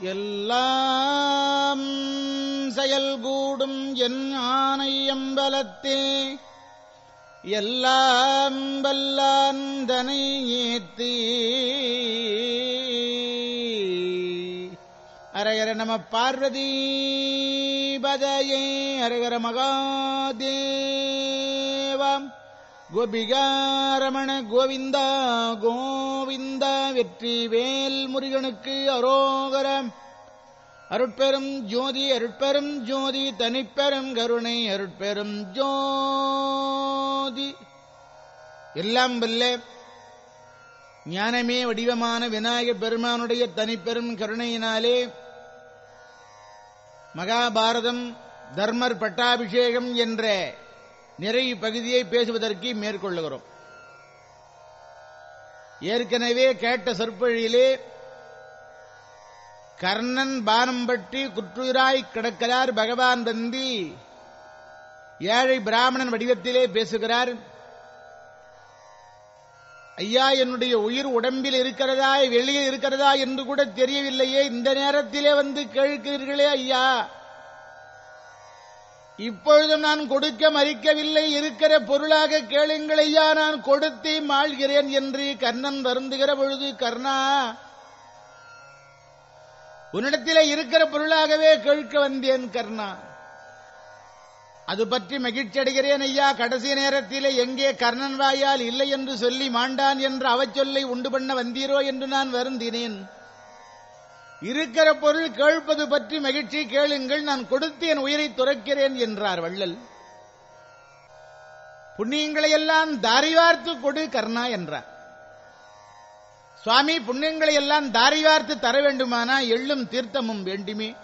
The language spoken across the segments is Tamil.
எல்லாம் செயல்கூடும் என் ஆணை அம்பலத்தே. எல்லாம் வல்லாந்தனை ஏத்தி. அரகர நம பார்வதி பதயே அரகர மகாதே. கோபிகாரமண கோவிந்தா கோவிந்தா வெற்றி வேல் முருகனுக்கு அரோகரம். அருட்பெரும் ஜோதி அருட்பெரும் ஜோதி தனிப்பெரும் கருணை அருட்பெரும் ஜோதி. எல்லாம் வல்ல ஞானமே வடிவமான விநாயகர் பெருமானுடைய தனிப்பெரும் கருணையினாலே மகாபாரதம் தர்மர் பட்டாபிஷேகம் என்ற நிறைவு பகுதியை பேசுவதற்கு மேற்கொள்ளுகிறோம். ஏற்கனவே கேட்ட சொற்பொழியிலே கர்ணன் பானம் பற்றி குற்றுயிராய் கிடக்கிறார் பகவான் வந்தி ஏழை பிராமணன் வடிவத்திலே பேசுகிறார். ஐயா என்னுடைய உயிர் உடம்பில் இருக்கிறதா வெளியே இருக்கிறதா என்று கூட தெரியவில்லையே. இந்த நேரத்திலே வந்து கேட்கிறீர்களே ஐயா. இப்பொழுதும் நான் கொடுக்க மறிக்கவில்லை. இருக்கிற பொருளாக கேளுங்கள் ஐயா. நான் கொடுத்தே மாழ்கிறேன் என்று கர்ணன் வருந்துகிற பொழுது கர்ணா உன்னிடத்திலே இருக்கிற பொருளாகவே கேட்க வந்தேன் கர்ணா. அது பற்றி மகிழ்ச்சி அடைகிறேன் ஐயா. கடைசி நேரத்திலே எங்கே கர்ணன் வாயால் இல்லை என்று சொல்லி மாண்டான் என்ற அவச்சொல்லை உண்டு பண்ண வந்தீரோ என்று நான் வருந்தினேன். இருக்கிற பொருள் கேட்பது பற்றி மகிழ்ச்சி கேளுங்கள் நான் கொடுத்து என் உயிரை துறக்கிறேன் என்றார் வள்ளல். புண்ணியங்களை எல்லாம் தாரிவார்த்து கொடு கர்ணா என்றார். சுவாமி புண்ணியங்களை எல்லாம் தாரிவார்த்து தர வேண்டுமானா எள்ளும் தீர்த்தமும் வேண்டுமே?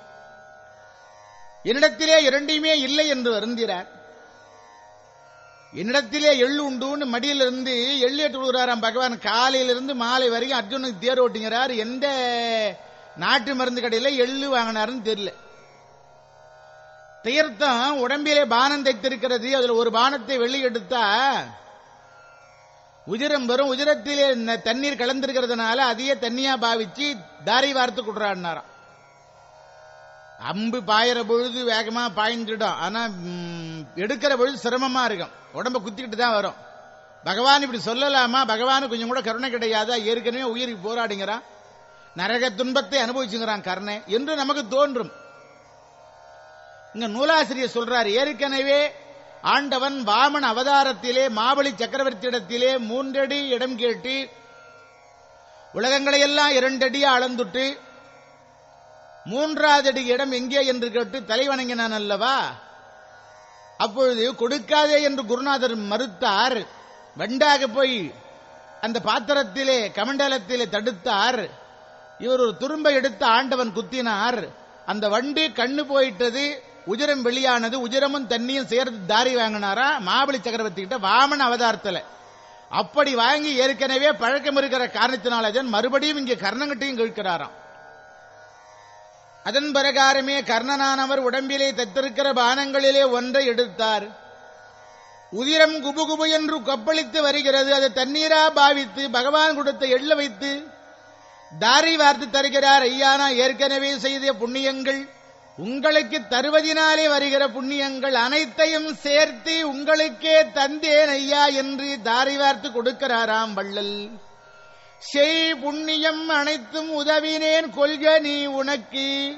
என்னிடத்திலே இரண்டையுமே இல்லை என்று வருந்திறார் என்னிடத்திலே எள்ளு உண்டுன்னு மடியிலிருந்து எள்ளு ஏற்று விடுகிறாராம் பகவான். காலையிலிருந்து மாலை வரைக்கும் அர்ஜுனுக்கு தேர் ஓட்டுங்கிறார் எந்த நாட்டு மருந்து கடையில எள்ளு வாங்கினாருன்னு தெரியல. தீர்த்தம் உடம்பிலே பானம் தைத்திருக்கிறது. அதுல ஒரு பானத்தை வெளி எடுத்தா உதிரம் வரும். உதிரத்திலே தண்ணீர் கலந்திருக்கிறதுனால அதையே தண்ணியா பாவிச்சு தாரை வார்த்து கொடுறான்னாராம். அம்பு பாயிற பொழுது வேகமா பாய்ந்துடும். ஆனா எடுக்கிற பொழுது சிரமமா இருக்கும். உடம்ப குத்திக்கிட்டு தான் வரும். பகவான் இப்படி சொல்லலாமா? பகவானு கொஞ்சம் கூட கருணை கிடையாதா? ஏற்கனவே உயிருக்கு போராடுங்கிறான். நரக துன்பத்தை அனுபவிச்சுங்கிறான் கர்ணன். என்று நமக்கு தோன்றும். இங்க நூலாசிரியர் சொல்றார் ஏற்கனவே ஆண்டவன் வாமன் அவதாரத்திலே மாபலி சக்கரவர்த்தியிடத்திலே மூன்றடி இடம் கேட்டு உலகங்களையெல்லாம் இரண்டடியா அளந்துட்டு மூன்றாவது அடி இடம் எங்கே என்று கேட்டு தலை வணங்கினான் அல்லவா? அப்பொழுது கொடுக்காதே என்று குருநாதர் மறுத்தார். வண்டாக போய் அந்த பாத்திரத்திலே கமண்டலத்திலே தடுத்தார். இவர் ஒரு துரும்ப எடுத்து ஆண்டவன் குத்தினார். அந்த வண்டி கண்ணு போயிட்டது உஜரம் வெளியானது உஜரமும் தண்ணியும் சேர்த்து தாரி வாங்கினாரா? மாபலி சக்கரவர்த்தி கிட்ட வாமன அவதாரத்துல. அப்படி வாங்கி ஏற்கனவே பழக்கம் இருக்கிற காரணத்தினால மறுபடியும் இங்கே கர்ணங்கிட்டையும் கேட்கிறாராம். அதன் பிரகாரமே கர்ணனானவர் உடம்பிலே தத்திருக்கிற பானங்களிலே ஒன்றை எடுத்தார். உதிரம் குபுகுபு என்று கொப்பளித்து வருகிறது. அதை தண்ணீரா பாவித்து பகவான் கொடுத்த எள்ள வைத்து தாரி வார்த்து தருகிறார் ஐயானா ஏற்கனவே செய்த புண்ணியங்கள் உங்களுக்கு தருவதினாலே வருகிற புண்ணியங்கள் அனைத்தையும் சேர்த்து உங்களுக்கே தந்தேன் ஐயா என்று தாரி வார்த்து கொடுக்கிறாராம் வள்ளல். செய் புண்ணியம் அனைத்தும் உதவினேன் கொள்க நீ உனக்கு.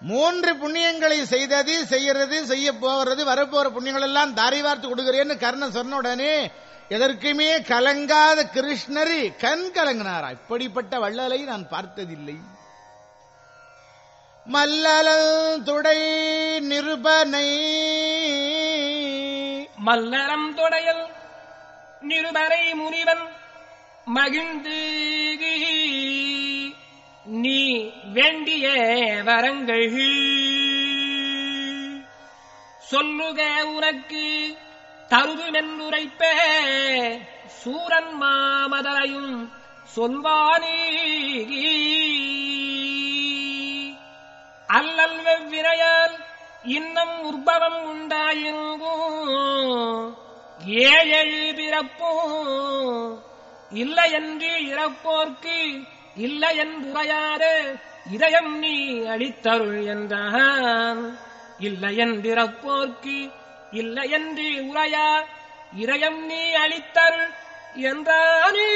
மூன்று புண்ணியங்களை செய்தது செய்யறது செய்ய போகிறது வரப்போற புண்ணியங்கள் எல்லாம் தாரி வார்த்து கொடுக்கிறேன்னு கர்ணன் சொன்ன உடனே எதற்குமே கலங்காத கிருஷ்ணர் கண் கலங்கினாரா? இப்படிப்பட்ட வள்ளலை நான் பார்த்ததில்லை. மல்லலம் துடை நிருபனை. மல்லரம் தொடையல் நிருபரை முனிவன் மகிழ்ந்து நீ வேண்டிய வரங்கள். சொல்லுக உனக்கு தருதுமென்றுரைப்பே. சூரன் மாமதரையும் சொல்வானே. அல்லல் வெவ்வினையால் இன்னம் உற்பவம் உண்டாயிருங்கும் ஏழெழு பிறப்பும் இல்லையன்றி இறப்போர்க்கு இல்லையன்புரையாறு இதயம் நீ அளித்தருள் என்றான். இல்லை இல்லையன்றி உரையா இறையம் நீ அளித்தல் என்றானே.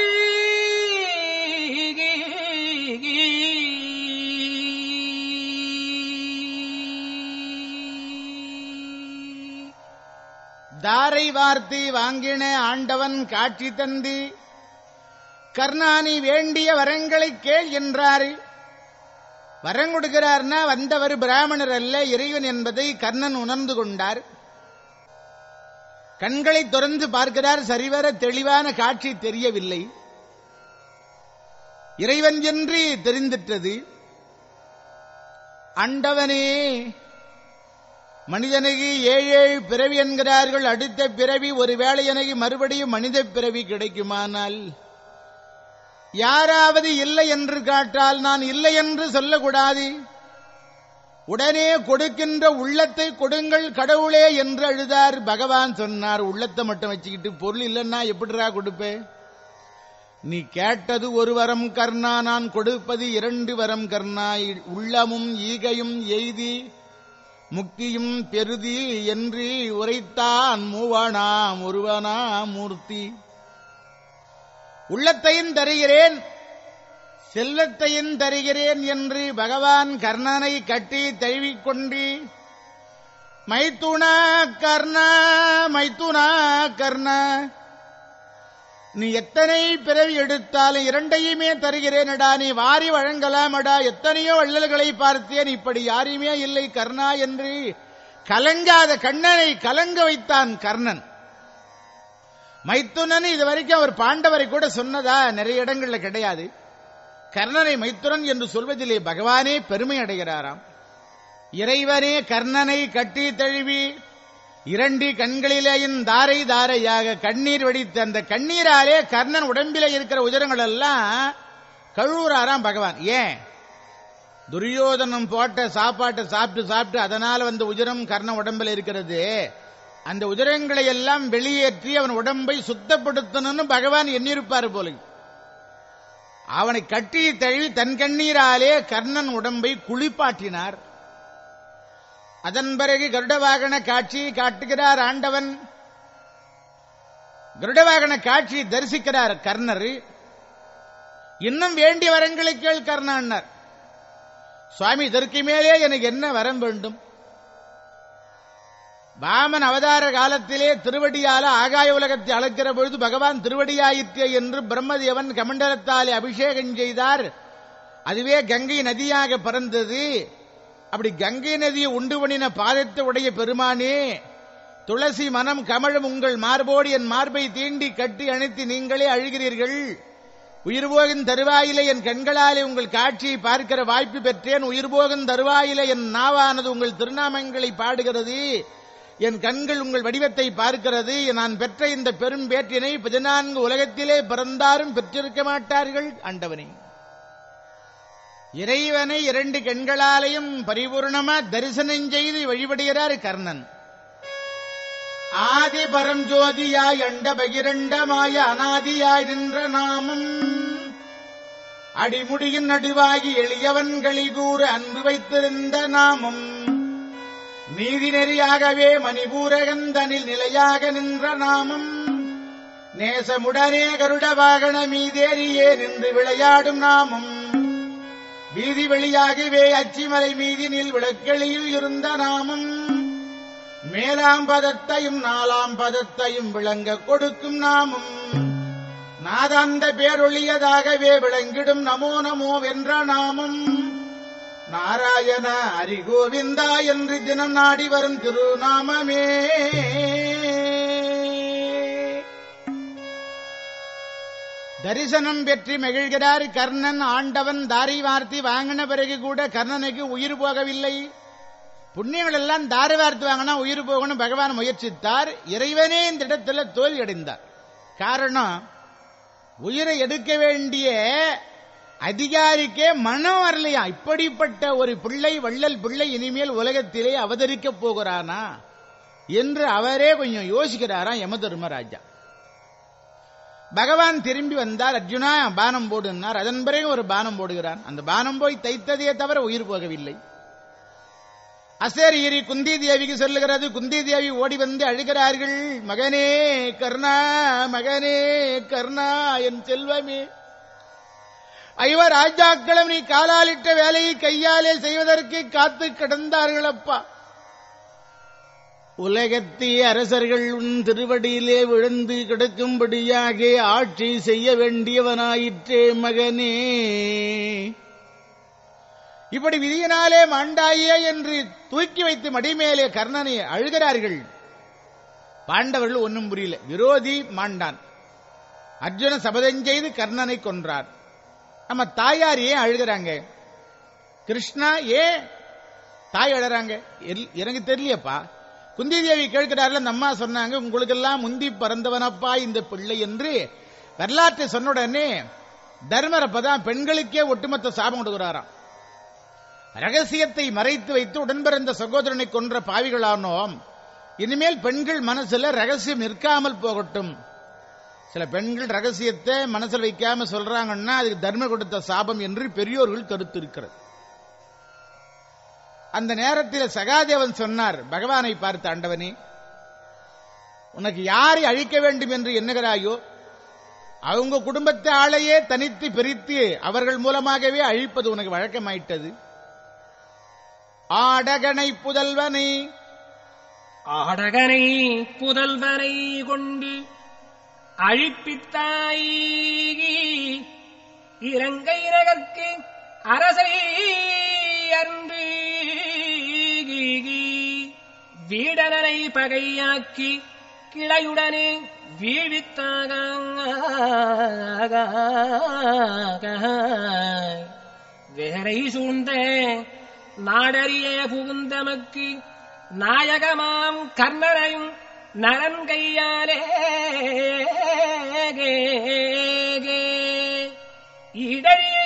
தாரை வார்த்தை வாங்கின ஆண்டவன் காட்சி தந்து. கர்ணானி வேண்டிய வரங்களை கேள் என்றாரு. வரம் கொடுக்கிறார்னா வந்தவர் பிராமணர் அல்ல இறைவன் என்பதை கர்ணன் உணர்ந்து கொண்டார். கண்களை திறந்து பார்க்கிறார் சரிவர தெளிவான காட்சி தெரியவில்லை. இறைவன் என்று தெரிந்திட்டது அண்டவனே மனிதனுக்கு ஏழு ஏழு பிறவி என்கிறார்கள். அடுத்த பிறவி ஒருவேளை எனக்கு மறுபடியும் மனித பிறவி கிடைக்குமானால் யாராவது இல்லை என்று காட்டால் நான் இல்லை என்று சொல்லக்கூடாது. உடனே கொடுக்கின்ற உள்ளத்தை கொடுங்கள் கடவுளே என்று அழுதார். பகவான் சொன்னார் உள்ளத்தை மட்டும் வச்சுக்கிட்டு பொருள் இல்லைன்னா எப்படிரா கொடுப்பேன் நீ கேட்டது ஒரு வரம் கர்ணா நான் கொடுப்பது இரண்டு வரம் கர்ணா. உள்ளமும் ஈகையும் எய்தி முக்தியும் பெருதி என்று உரைத்தான் மூவானாம் ஒருவனா மூர்த்தி. உள்ளத்தையும் தருகிறேன். செல்லத்தையும் தருகிறேன் என்று பகவான் கர்ணனை கட்டி தழுவிக்கொண்டு மைத்துனா கர்ணா மைத்துனா கர்ணா நீ எத்தனை பிறவி எடுத்தாலும் இரண்டையுமே தருகிறேனடா நீ வாரி வழங்கலாமடா எத்தனையோ வள்ளல்களை பார்த்தேன் இப்படி யாருமே இல்லை கர்ணா என்று கலங்காத கண்ணனை கலங்க வைத்தான் கர்ணன். மைத்துனன் இது வரைக்கும் அவர் பாண்டவரை கூட சொன்னதா நிறைய இடங்கள்ல கிடையாது. கர்ணனை மைத்துரன் என்று சொல்வதிலே பகவானே பெருமை அடைகிறாராம். இறைவனே கர்ணனை கட்டி தழுவி இரண்டு கண்களிலேயும் தாரை தாரையாக கண்ணீர் வெடித்து அந்த கண்ணீராலே கர்ணன் உடம்பிலே இருக்கிற உஜரங்கள் எல்லாம் கழுவுறாராம் பகவான். ஏன்? துரியோதனம் போட்ட சாப்பாட்டை சாப்பிட்டு சாப்பிட்டு அதனால வந்த உஜரம் கர்ண உடம்பில் இருக்கிறது. அந்த உஜரங்களை எல்லாம் வெளியேற்றி அவன் உடம்பை சுத்தப்படுத்தணும்னு பகவான் எண்ணிருப்பார் போல அவனை கட்டி தழுவி தன் கண்ணீராலே கர்ணன் உடம்பை குளிப்பாட்டினார். அதன் பிறகு கருடவாகன காட்சியை காட்டுகிறார் ஆண்டவன். கருடவாகன காட்சியை தரிசிக்கிறார் கர்ணர். இன்னும் வேண்டிய வரங்களை கேள் கர்ணான்னார். சுவாமி இதற்கு மேலே எனக்கு என்ன வரம் வேண்டும்? வாமன் அவதார காலத்திலே திருவடியால ஆகாய உலகத்தை அழைக்கிற பொழுது பகவான் திருவடியாயிற்றே என்று பிரம்மதேவன் கமண்டலத்தாலே அபிஷேகம் செய்தார். அதுவே கங்கை நதியாக பறந்தது. அப்படி கங்கை நதியை உண்டு பண்ணின பாதத்தை உடைய பெருமானே துளசி மனம் கமழும் உங்கள் மார்போடு என் மார்பை தீண்டி கட்டி அணைத்து நீங்களே அழுகிறீர்கள். உயிர்போகின் தருவாயிலே தருவாயில என் கண்களாலே உங்கள் காட்சியை பார்க்கிற வாய்ப்பு பெற்றேன். உயிர்போகின் தருவாயிலே தருவாயில என் நாவானது உங்கள் திருநாமங்களை பாடுகிறது. என் கண்கள் உங்கள் வடிவத்தை பார்க்கிறது. நான் பெற்ற இந்த பெரும் பேற்றினை பதினான்கு உலகத்திலே பிறந்தாரும் பெற்றிருக்க மாட்டார்கள். ஆண்டவனே. இறைவனை இரண்டு கண்களாலையும் பரிபூர்ணமா தரிசனம் செய்து வழிபடுகிறார் கர்ணன். ஆதி பரஞ்சோதியாய் அண்ட பகிரண்டமாய அனாதியாய் நின்ற நாமம். அடிமுடியின் நடுவாகி எளியவன்களி கூற அன்பு வைத்திருந்த நாமம். நீதி நெறியாகவே மணிபூரகந்தனில் நிலையாக நின்ற நாமம். நேசமுடனே கருட வாகன மீதேறியே நின்று விளையாடும் நாமம். வீதி வெளியாகவே அச்சிமலை மீதினில் விளக்கெளியில் இருந்த நாமம். மேலாம் பதத்தையும் நாலாம் பதத்தையும் விளங்க கொடுக்கும் நாமம். நாதாந்த பேரொழியதாகவே விளங்கிடும் நமோ நமோ வென்ற நாமம். நாராயண அரிகோவிந்தா என்று தினம் நாடி வரும் திருநாமமே. தரிசனம் பெற்று மகிழ்கிறார் கர்ணன் ஆண்டவன் தாரை வார்த்தி வாங்கின பிறகு கூட கர்ணனுக்கு உயிர் போகவில்லை. புண்ணியங்கள் எல்லாம் தாரை வார்த்து வாங்கினா உயிர் போகணும் பகவான் முயற்சித்தார். இறைவனே இந்த இடத்துல தோல்வி அடைந்தார் காரணம் உயிரை எடுக்க வேண்டிய அதிகாரிக்கே மனம் வரலையா? இப்படிப்பட்ட ஒரு பிள்ளை வள்ளல் பிள்ளை இனிமேல் உலகத்திலே அவதரிக்க போகிறானா? என்று அவரே கொஞ்சம் யோசிக்கிறாராம் யம தர்மராஜா. பகவான் திரும்பி வந்தார் அர்ஜுனா பானம் போடுனார் அதன் பிறகு ஒரு பானம் போடுகிறான். அந்த பானம் போய் தைத்ததே தவிர உயிர் போகவில்லை. அசேரியரி குந்தி தேவிக்கு சொல்லுகிறது. குந்தி தேவி ஓடி வந்து அழுகிறார்கள். மகனே கர்ணா மகனே கர்ணா என் செல்வமே. ஐவ ராஜாக்களும் நீ காலாலிட்ட வேலையை கையாலே செய்வதற்கு காத்து கிடந்தார்கள் அப்பா உலகத்தி அரசர்கள் உன் திருவடியிலே விழுந்து கிடக்கும்படியாக ஆட்சி செய்ய வேண்டியவனாயிற்றே மகனே. இப்படி விதியினாலே மாண்டாயே என்று தூக்கி வைத்து மடிமேலே கர்ணனை அழுகிறார்கள். பாண்டவர்கள் ஒன்னும் புரியல. விரோதி மாண்டான். அர்ஜுன சபதம் செய்து கர்ணனை கொன்றார் நம்ம தாயார் ஏன் அழுகிறாங்க? கிருஷ்ணா ஏன் தாய் அழறாங்க? எல்- எனக்கு தெரியலையப்பா. குந்தி தேவி கேட்கிறார்கள் அந்த அம்மா சொன்னாங்க உங்களுக்கெல்லாம் முந்தி பறந்தவனப்பா இந்த பிள்ளை என்று வரலாற்றை சொன்ன உடனே தர்மரப்பதான் பெண்களுக்கே ஒட்டுமொத்த சாபம் கொடுக்கிறாராம். ரகசியத்தை மறைத்து வைத்து உடன்பிறந்த சகோதரனை கொன்ற பாவிகளானோம். இனிமேல் பெண்கள் மனசுல ரகசியம் நிற்காமல் போகட்டும். சில பெண்கள் ரகசியத்தை மனசில் வைக்காம சொல்றாங்கன்னா அதுக்கு தர்ம கொடுத்த சாபம் என்று பெரியோர்கள் கருத்து இருக்கிறது அந்த நேரத்தில் சகாதேவன் சொன்னார் பகவானை பார்த்த ஆண்டவனே உனக்கு யாரை அழிக்க வேண்டும் என்று எண்ணுகிறாயோ அவங்க குடும்பத்தை ஆளையே தனித்து பிரித்து அவர்கள் மூலமாகவே அழிப்பது உனக்கு வழக்கமாயிட்டது. ஆடகனை புதல்வனை ஆடகனை புதல்வனை கொண்டு அழிப்பித்தாயி. இலங்கை நகர்க்கு அரசை அன்று. வீடனனை பகையாக்கி கிளையுடனே வீழித்தாக வேரை சூழ்ந்த நாடறிய புகுந்தமக்கு நாயகமாம் கர்ணரையும் நலன் கையாலே இடழியை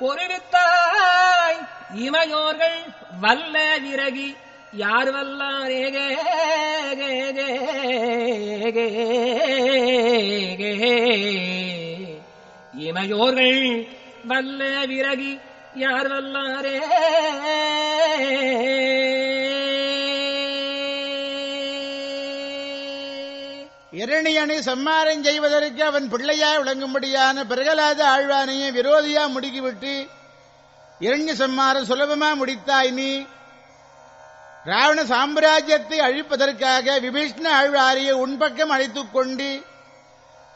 பொருவித்தாய் இமையோர்கள் வல்ல விரகி யார் வல்லாரே இமையோர்கள் வல்ல விரகி யார் வல்லாரே இரணியனை சம்மாரம் செய்வதற்கு அவன் பிள்ளையாய் விளங்கும்படியான பிரகலாத ஆழ்வானையும் விரோதியா முடுக்கிவிட்டு இரண்ய சம்மாரம் சுலபமா முடித்தாய் நீ. ராவண சாம்ராஜ்யத்தை அழிப்பதற்காக விபீஷ்ண ஆழ்வாரியை உன்பக்கம் அழைத்துக் கொண்டு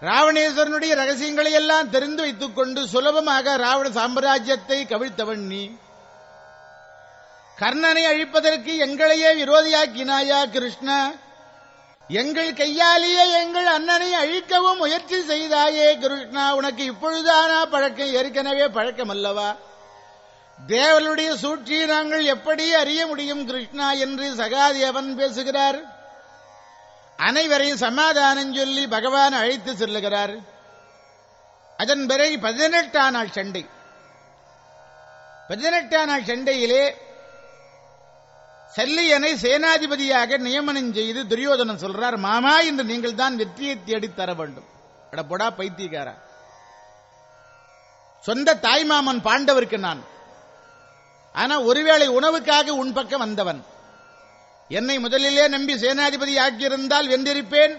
ராவணேஸ்வரனுடைய ரகசியங்களை எல்லாம் தெரிந்து வைத்துக் கொண்டு சுலபமாக ராவண சாம்ராஜ்யத்தை கவிழ்த்தவன் நீ. கர்ணனை அழிப்பதற்கு எங்களையே விரோதியாக்கினாயா கிருஷ்ணா? எங்கள் கையாலேயே எங்கள் அண்ணனை அழிக்கவும் முயற்சி செய்தாயே கிருஷ்ணா உனக்கு இப்பொழுதானா பழக்கம்? ஏற்கனவே பழக்கம் அல்லவா தேவனுடைய சூழ்ச்சியை நாங்கள் எப்படி அறிய முடியும் கிருஷ்ணா என்று சகாதேவன் பேசுகிறார். அனைவரையும் சமாதானம் சொல்லி பகவான் அழைத்து செல்லுகிறார். அதன் பிறகு பதினெட்டாம் நாள் சண்டை. பதினெட்டாம் நாள் சண்டையிலே சல்லியனை சேனாதிபதியாக நியமனம் செய்து துரியோதனன் சொல்றார் மாமா இன்று நீங்கள் தான் வெற்றியை தேடித் தர வேண்டும். அட போடா பைத்தியக்காரா. சொந்த தாய்மாமன் பாண்டவருக்கு நான். ஆனா ஒருவேளை உணவுக்காக உன் பக்கம் வந்தவன். என்னை முதலிலே நம்பி சேனாதிபதி ஆக்கியிருந்தால் வென்றிருப்பேன்.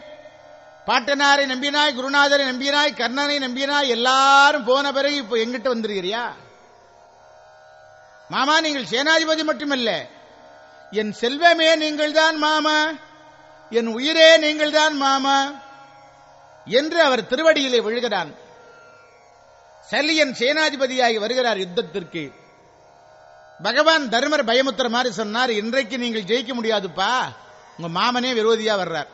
பாட்டனாரை நம்பினாய் குருநாதரை நம்பினாய் கர்ணனை நம்பினாய் எல்லாரும் போன பிறகு இப்போ எங்கிட்ட வந்திருக்கிறியா? மாமா நீங்கள் சேனாதிபதி மட்டுமல்ல என் செல்வமே நீங்கள்தான் மாமா. என் உயிரே நீங்கள்தான் மாமா. என்று அவர் திருவடியிலே விழுகிறான். சல்லியன் சேனாதிபதியாகி வருகிறார் யுத்தத்திற்கு. பகவான் தர்மர் பயமுத்துற மாதிரி சொன்னார் இன்றைக்கு நீங்கள் ஜெயிக்க முடியாதுப்பா. உங்க மாமனே விரோதியா வர்றார்.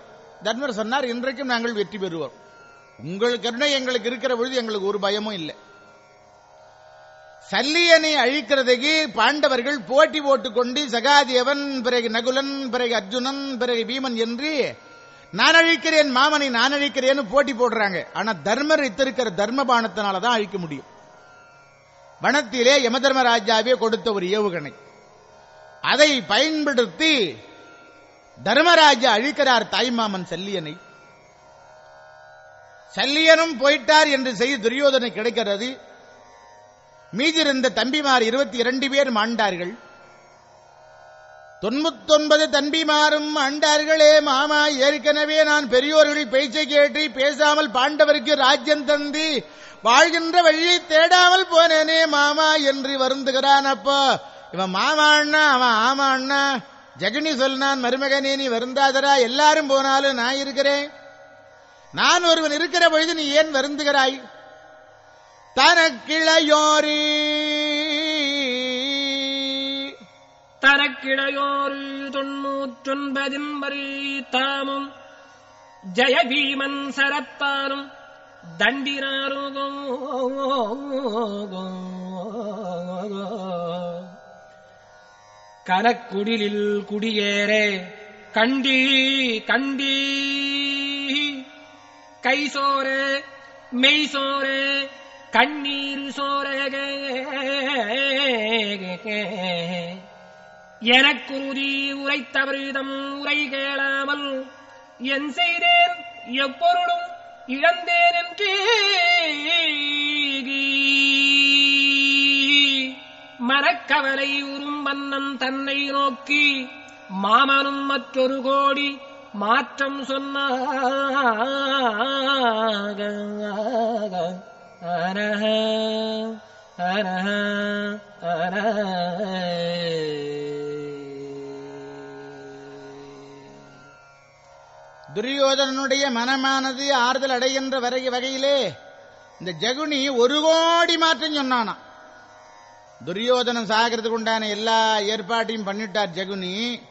தர்மர் சொன்னார் இன்றைக்கும் நாங்கள் வெற்றி பெறுவோம். உங்கள் கருணை எங்களுக்கு இருக்கிற பொழுது எங்களுக்கு ஒரு பயமும் இல்லை. சல்லியனை அழிக்கிறதுக்கு பாண்டவர்கள் போட்டி போட்டுக்கொண்டு சகாதேவன் பிறகு நகுலன் பிறகு அர்ஜுனன் பிறகு பீமன் என்று நான் அழிக்கிறேன் மாமனை நான் அழிக்கிறேன்னு போட்டி போடுறாங்க. ஆனா தர்மர் இத்திருக்கிற தர்ம பானத்தினால தான் அழிக்க முடியும். வனத்திலே யமதர்மராஜாவே கொடுத்த ஒரு ஏவுகணை. அதை பயன்படுத்தி தர்மராஜா அழிக்கிறார் தாய்மாமன் சல்லியனை. சல்லியனும் போயிட்டார் என்று செய்தி துரியோதனை கிடைக்கிறது. மீதிருந்த தம்பிமார் இருபத்தி இரண்டு பேர் மாண்டார்கள். தொண்ணூத்தொன்பது தம்பிமாரும் ஆண்டார்களே மாமா ஏற்கனவே நான் பெரியோர்கள் பேச்சை கேட்டு பேசாமல் பாண்டவருக்கு ராஜ்யம் தந்தி வாழ்கின்ற வழியை தேடாமல் போனேனே மாமா என்று வருந்துகிறான் அப்போ. இவன் மாமா அண்ணா அவன் ஆமா அண்ணா ஜெகனி சொல்லான் மருமகனே நீ வருந்தாதரா எல்லாரும் போனாலும் நான் இருக்கிறேன். நான் ஒருவன் இருக்கிற பொழுது நீ ஏன் வருந்துகிறாய்? தனக்கிளையோரி தனக்கிடையோரு தொன்னூற்றொன்பதின் வரி தாமும் ஜெயபீமன் சரத்தாரும் தண்டினாரும் கனக்குடிலில் குடியேறே கண்டி கண்டி கைசோரே மெய்சோரே கண்ணீர் சோரே எனக்குருதி உரைத்தவரிடம் உரை கேளாமல் என் செய்தேன் எப்பொருளும் இழந்தேன் என்று மனக்கவலை உறும் மன்னன் தன்னை நோக்கி மாமனும் மற்றொரு கோடி மாற்றம் சொன்ன அரஹ அரஹ அரஹ துரியோதனனுடைய மனமானது ஆறுதல் அடைகின்ற வரை வகையிலே இந்த ஜகுனி ஒரு கோடி மாற்றம் சொன்னானா. துரியோதனன் சாகிறதுக்கு உண்டான எல்லா ஏற்பாட்டையும் பண்ணிட்டார் ஜகுனி.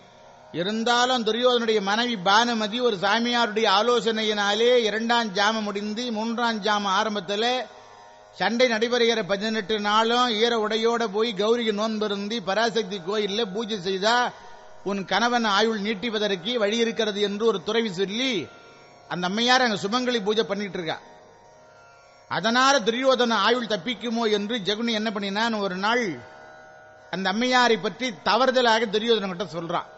இருந்தாலும் துரியோதனுடைய மனைவி பானுமதி ஒரு சாமியாருடைய ஆலோசனையினாலே இரண்டாம் ஜாமம் முடிந்து மூன்றாம் ஜாம ஆரம்பத்தில் சண்டை நடைபெறுகிற பதினெட்டு நாளும் ஈர உடையோட போய் கௌரிக்கு நோன்பிருந்தி பராசக்தி கோயில்ல பூஜை செய்தா உன் கணவன் ஆயுள் நீட்டிப்பதற்கு வழி இருக்கிறது என்று ஒரு துறவி சொல்லி அந்த அம்மையார் அங்க சுமங்கலி பூஜை பண்ணிட்டு இருக்கா. அதனால துரியோதன ஆயுள் தப்பிக்குமோ என்று ஜெகுனி என்ன பண்ணினான்? ஒரு நாள் அந்த அம்மையாரை பற்றி தவறுதலாக துரியோதனன் கிட்ட சொல்றான்.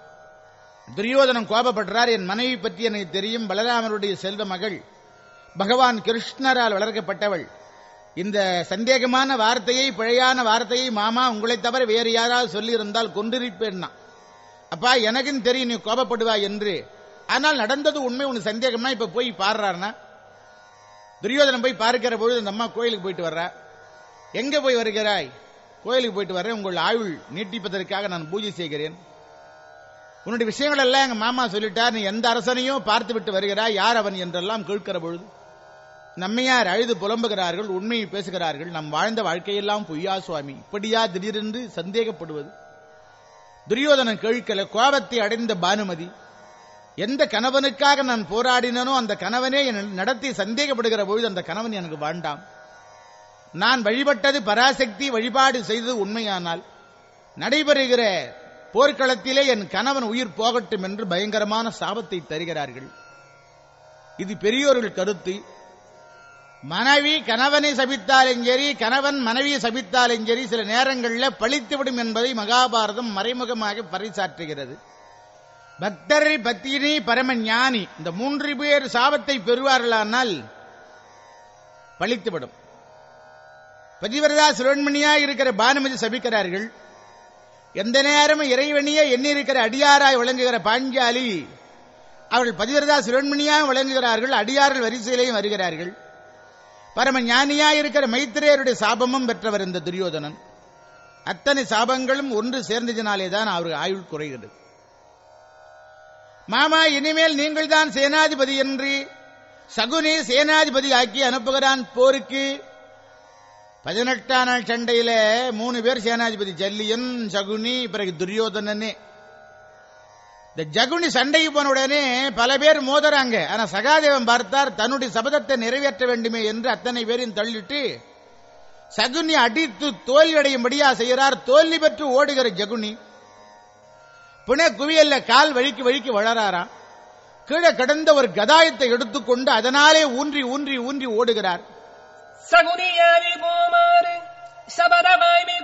துரியோதனம் கோபப்படுறார் என் மனைவி பற்றி எனக்கு தெரியும் பலராமருடைய செல்வ மகள். பகவான் கிருஷ்ணரால் வளர்க்கப்பட்டவள். இந்த சந்தேகமான வார்த்தையை பிழையான வார்த்தையை மாமா உங்களை தவிர வேறு யாராவது சொல்லியிருந்தால் கொண்டிருப்பேன்னா அப்பா எனக்கும் தெரியும் நீ கோபப்படுவாய் என்று. ஆனால் நடந்தது உண்மை உனக்கு சந்தேகம்னா இப்ப போய் பாடுறாருனா துரியோதனம் போய் பார்க்கிற பொழுது அந்த அம்மா கோயிலுக்கு போயிட்டு வர்றா. எங்க போய் வருகிறாய்? கோயிலுக்கு போயிட்டு வர்றேன் உங்கள் ஆயுள் நீட்டிப்பதற்காக நான் பூஜை செய்கிறேன். உன்னுடைய விஷயங்கள் எல்லாம் எங்க மாமா சொல்லிட்டார். நீ எந்த அரசனையும் பார்த்து விட்டு வருகிறாய் யார் அவன் என்றெல்லாம் கேட்கிற பொழுது நம்மையார் அழுது புலம்புகிறார்கள் உண்மையை பேசுகிறார்கள். நம் வாழ்ந்த வாழ்க்கையெல்லாம் பொய்யா சுவாமி? இப்படியா திடீரென்று சந்தேகப்படுவது? துரியோதனன் கேழ்கல கோபத்தை அடைந்த பானுமதி எந்த கணவனுக்காக நான் போராடினனோ அந்த கணவனே என் நடத்தி சந்தேகப்படுகிற பொழுது அந்த கணவன் எனக்கு வேண்டாம் நான் வழிபட்டது பராசக்தி வழிபாடு செய்தது உண்மையானால் நடைபெறுகிற போர்க்களத்திலே என் கணவன் உயிர் போகட்டும் என்று பயங்கரமான சாபத்தை தருகிறார்கள். இது பெரியோர்கள் கருத்து. மனைவி கணவனை சபித்தாலும் சரி கணவன் மனைவியை சபித்தாலும் சரி சில நேரங்களில் பழித்துவிடும் என்பதை மகாபாரதம் மறைமுகமாக பறைசாற்றுகிறது. பக்தர் பத்தினி பரம ஞானி இந்த மூன்று பேர் சாபத்தை பெறுவார்களானால் பழித்துவிடும். பதிவரதா சிரோன்மணியா இருக்கிற பானுமதி சபிக்கிறார்கள். எந்த நேரமும் இறைவனியே எண்ணி இருக்கிற அடியாராய் விளங்குகிற பாஞ்சாலி அவர்கள் பதிவரதா சிரோன்மணியாக விளங்குகிறார்கள் அடியார்கள் வரிசையிலையும் வருகிறார்கள். பரம இருக்கிற மைத்திரேயருடைய சாபமும் பெற்றவர் இந்த துரியோதனன். அத்தனை சாபங்களும் ஒன்று சேர்ந்ததினாலேதான் அவர் ஆயுள் குறைகிறது. மாமா இனிமேல் நீங்கள் தான் சேனாதிபதி என்று சகுனி சேனாதிபதி ஆக்கி அனுப்புகிறான் போருக்கு. பதினெட்டாம் நாள் சண்டையில மூணு பேர் சேனாதிபதி ஜல்லியன் சகுனி பிறகு துரியோதனனே. இந்த ஜகுனி சண்டைக்கு போன உடனே பல பேர் மோதுறாங்க. ஆனா சகாதேவன் பார்த்தார் தன்னுடைய சபதத்தை நிறைவேற்ற வேண்டுமே என்று அத்தனை பேரையும் தள்ளிட்டு சகுனி அடித்து தோல்வியடையும்படியா செய்கிறார். தோல்வி பெற்று ஓடுகிற ஜகுனி. புனே குவியல்ல கால் வழிக்கு வழிக்கு வளராராம். கீழே கடந்த ஒரு கதாயத்தை எடுத்துக்கொண்டு அதனாலே ஊன்றி ஊன்றி ஊன்றி ஓடுகிறார். சகுனியாரி போமாறு சபதவாய்மை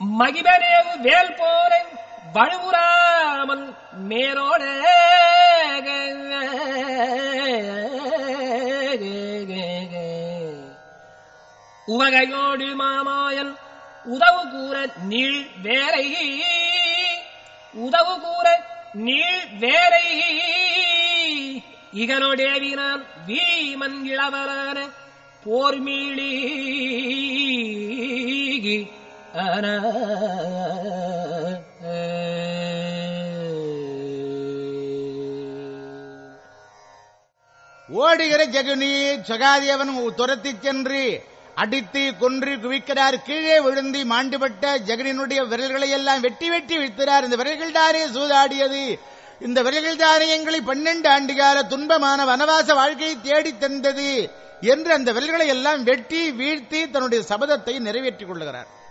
மகிபனேவு வேல் போல வழுவுரா மேரோட. உவகையோடு மாமாயன் உதவு கூற நீள் வேலை. உதவு கூற நீள் வேலை. இகனோடேவினான் வீமன் இளவரான போர்மீளி. ஓடுகிற ஜெகுனி சகாதேவன் துரத்தி சென்று அடித்து கொன்று குவிக்கிறார். கீழே விழுந்தி மாண்டுபட்ட ஜெகனினுடைய விரல்களை எல்லாம் வெட்டி வெட்டி விழ்த்தினார் இந்த விரல்கள் தானே சூதாடியது. இந்த விரல்கள் தானே எங்களை பன்னெண்டு ஆண்டுகால துன்பமான வனவாச வாழ்க்கையை தேடித் தந்தது என்று அந்த விரல்களை எல்லாம் வெட்டி வீழ்த்தி தன்னுடைய சபதத்தை நிறைவேற்றிக் கொள்ளுகிறார்.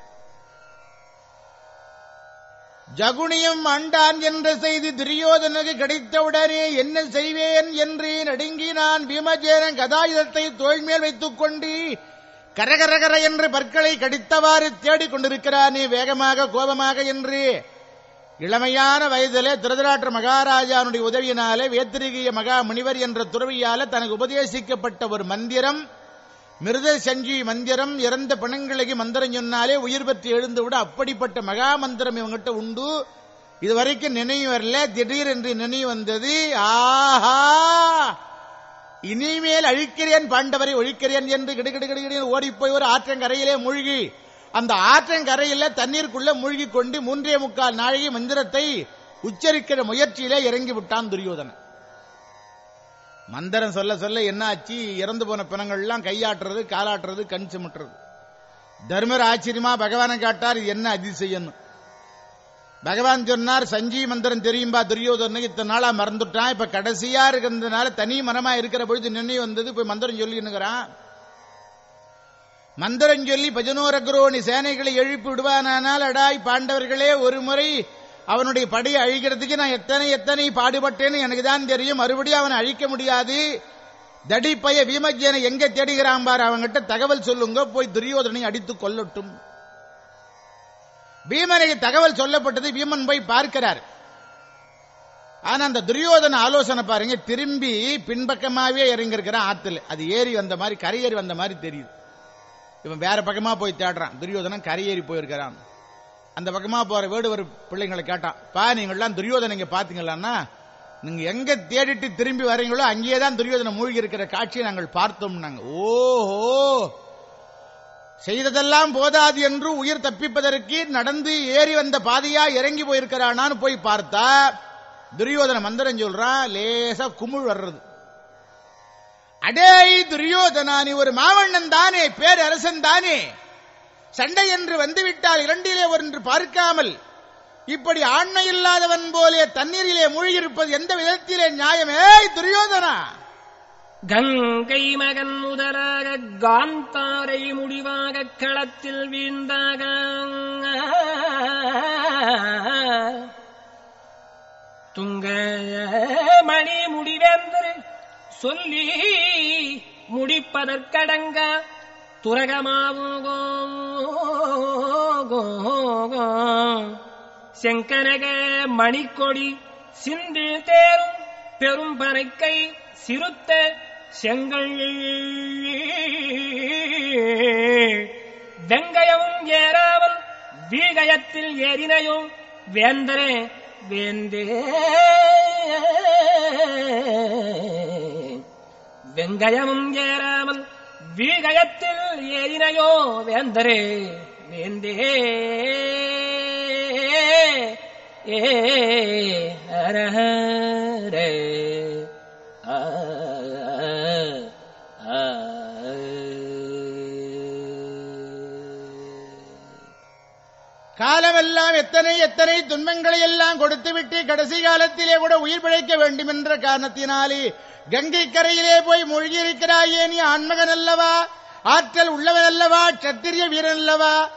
ஜகுனியும் ஆண்டான் என்ற செய்தி துரியோதனுக்கு கிடைத்தவுடனே என்ன செய்வேன் என்று நடுங்கி நான் பீமஜேனன் கதாயுதத்தை தோள்மேல் வைத்துக் கொண்டு கரகரகர என்று பற்களை கடித்தவாறு தேடிக் கொண்டிருக்கிறானே வேகமாக கோபமாக என்று. இளமையான வயதிலே திருதராற்ற மகாராஜானுடைய உதவியினாலே வேத்திரிகிய மகா முனிவர் என்ற துறவியால தனக்கு உபதேசிக்கப்பட்ட ஒரு மந்திரம். மிருத சஞ்சி மந்திரம் இறந்த பிணங்களுக்கு மந்திரம் சொன்னாலே உயிர் பெற்று எழுந்து விட. அப்படிப்பட்ட மகா மந்திரம் இவங்கிட்ட உண்டு. இதுவரைக்கும் நினைவு வரல. திடீர் என்று நினைவு வந்தது ஆஹா! இனிமேல் அழிக்கிறேன் பாண்டவரை ஒழிக்கிறேன் என்று கிடுகிடுகிடுகிடு ஓடிப்போய் ஒரு ஆற்றங்கரையிலே மூழ்கி அந்த ஆற்றங்கரையில தண்ணீருக்குள்ள மூழ்கி கொண்டு மூன்றே முக்கால் நாழிகை மந்திரத்தை உச்சரிக்கிற முயற்சியிலே இறங்கி விட்டான் துரியோதனன். மந்திரம் சொல்ல சொல்ல என்ன ஆச்சு இறந்து போன பிணங்கள்லாம் கையாட்டுறது காலாட்டுறது கண் சுமட்டுறது. தர்மர் ஆச்சரியமா பகவானை காட்டார் இது என்ன அதிசயம் பகவான் சொன்னார் சஞ்சீ மந்திரம் தெரியும்பா துரியோதனுக்கு இத்தனை நாளா மறந்துட்டான் இப்ப கடைசியா இருக்கிறதுனால தனி மரமா இருக்கிற பொழுது நினைவு வந்தது போய் மந்திரம் சொல்லினுங்கிறான் மந்திரம் சொல்லி பதினோரக்ரோணி சேனைகளை எழுப்பி விடுவானானால் அடாய் பாண்டவர்களே ஒரு முறை அவனுடைய படையை அழிக்கிறதுக்கு நான் எத்தனை எத்தனை பாடுபட்டேன்னு எனக்கு தான் தெரியும். மறுபடியும் அவனை அழிக்க முடியாது. தடிப்பைய வீமஜியனை எங்க தேடுகிறான் பார்? அவங்கிட்ட தகவல் சொல்லுங்க. போய் துரியோதனை அடித்து கொல்லட்டும். பீமனுக்கு தகவல் சொல்லப்பட்டது பீமன் போய் பார்க்கிறார். ஆனா அந்த துரியோதன ஆலோசனை பாருங்க. திரும்பி பின்பக்கமாவே இறங்கிருக்கிறான் ஆத்துல. அது ஏறி வந்த மாதிரி கரையேறி வந்த மாதிரி தெரியுது. இவன் வேற பக்கமா போய் தேடுறான். துரியோதனன் கரையேறி போயிருக்கிறான். அந்த பக்கமா போற வேடுவர் பிள்ளைங்களை கேட்டான் பா நீங்கள்லாம் துரியோதனை இங்க பாத்தீங்களான்னா நீங்க எங்க தேடிட்டு திரும்பி வரீங்களோ அங்கேயே தான் துரியோதனை மூழ்கி இருக்கிற காட்சியை நாங்கள் பார்த்தோம் நாங்க. ஓஹோ! செய்ததெல்லாம் போதாது என்று உயிர் தப்பிப்பதற்கு நடந்து ஏறி வந்த பாதையா இறங்கி போயிருக்கிறானான்னு போய் பார்த்தா துரியோதன மந்திரம் சொல்றான் லேசா குமிழ் வர்றது. அடேய் துரியோதனா நீ ஒரு மாவண்ணன் தானே பேரரசன் தானே சண்டை என்று வந்துவிட்டால் இரண்டிலே ஒன்று பார்க்காமல் இப்படி ஆண்மை இல்லாதவன் போலே தண்ணீரிலே மூழ்கியிருப்பது எந்த விதத்திலே நியாயமே? துரியோதனா! கங்கை மகன் முதலாக காந்தாரை முடிவாக களத்தில் வீழ்ந்தாக. துங்க மணி முடிவேந்தர் சொல்லி முடிப்பதற்கடங்க. துரகமாவும் செங்கனக மணிக்கொடி சிந்து தேரும் பெரும் பனைக்கை சிறுத்த செங்கல். வெங்கயமும் ஏறாமல் வீகயத்தில் ஏறினையும் வேந்தரே வேந்தே. வெங்கயமும் ஏறாமல் வீகயத்தில் ஏறினையோ வேந்தரே வேந்தே. ஏ அரஹரே ஆ ஆ காலமெல்லாம் எத்தனை எத்தனை துன்பங்களை எல்லாம் கொடுத்துவிட்டு கடைசி காலத்திலே கூட உயிர் பிழைக்க வேண்டும் என்ற காரணத்தினாலே கங்கை கரையிலே போய் மூழ்கியிருக்கிறாயே நீ ஆண்மகன் அல்லவா ஆற்றல் உள்ளவன் அல்லவா சத்திரிய வீரன் அல்லவா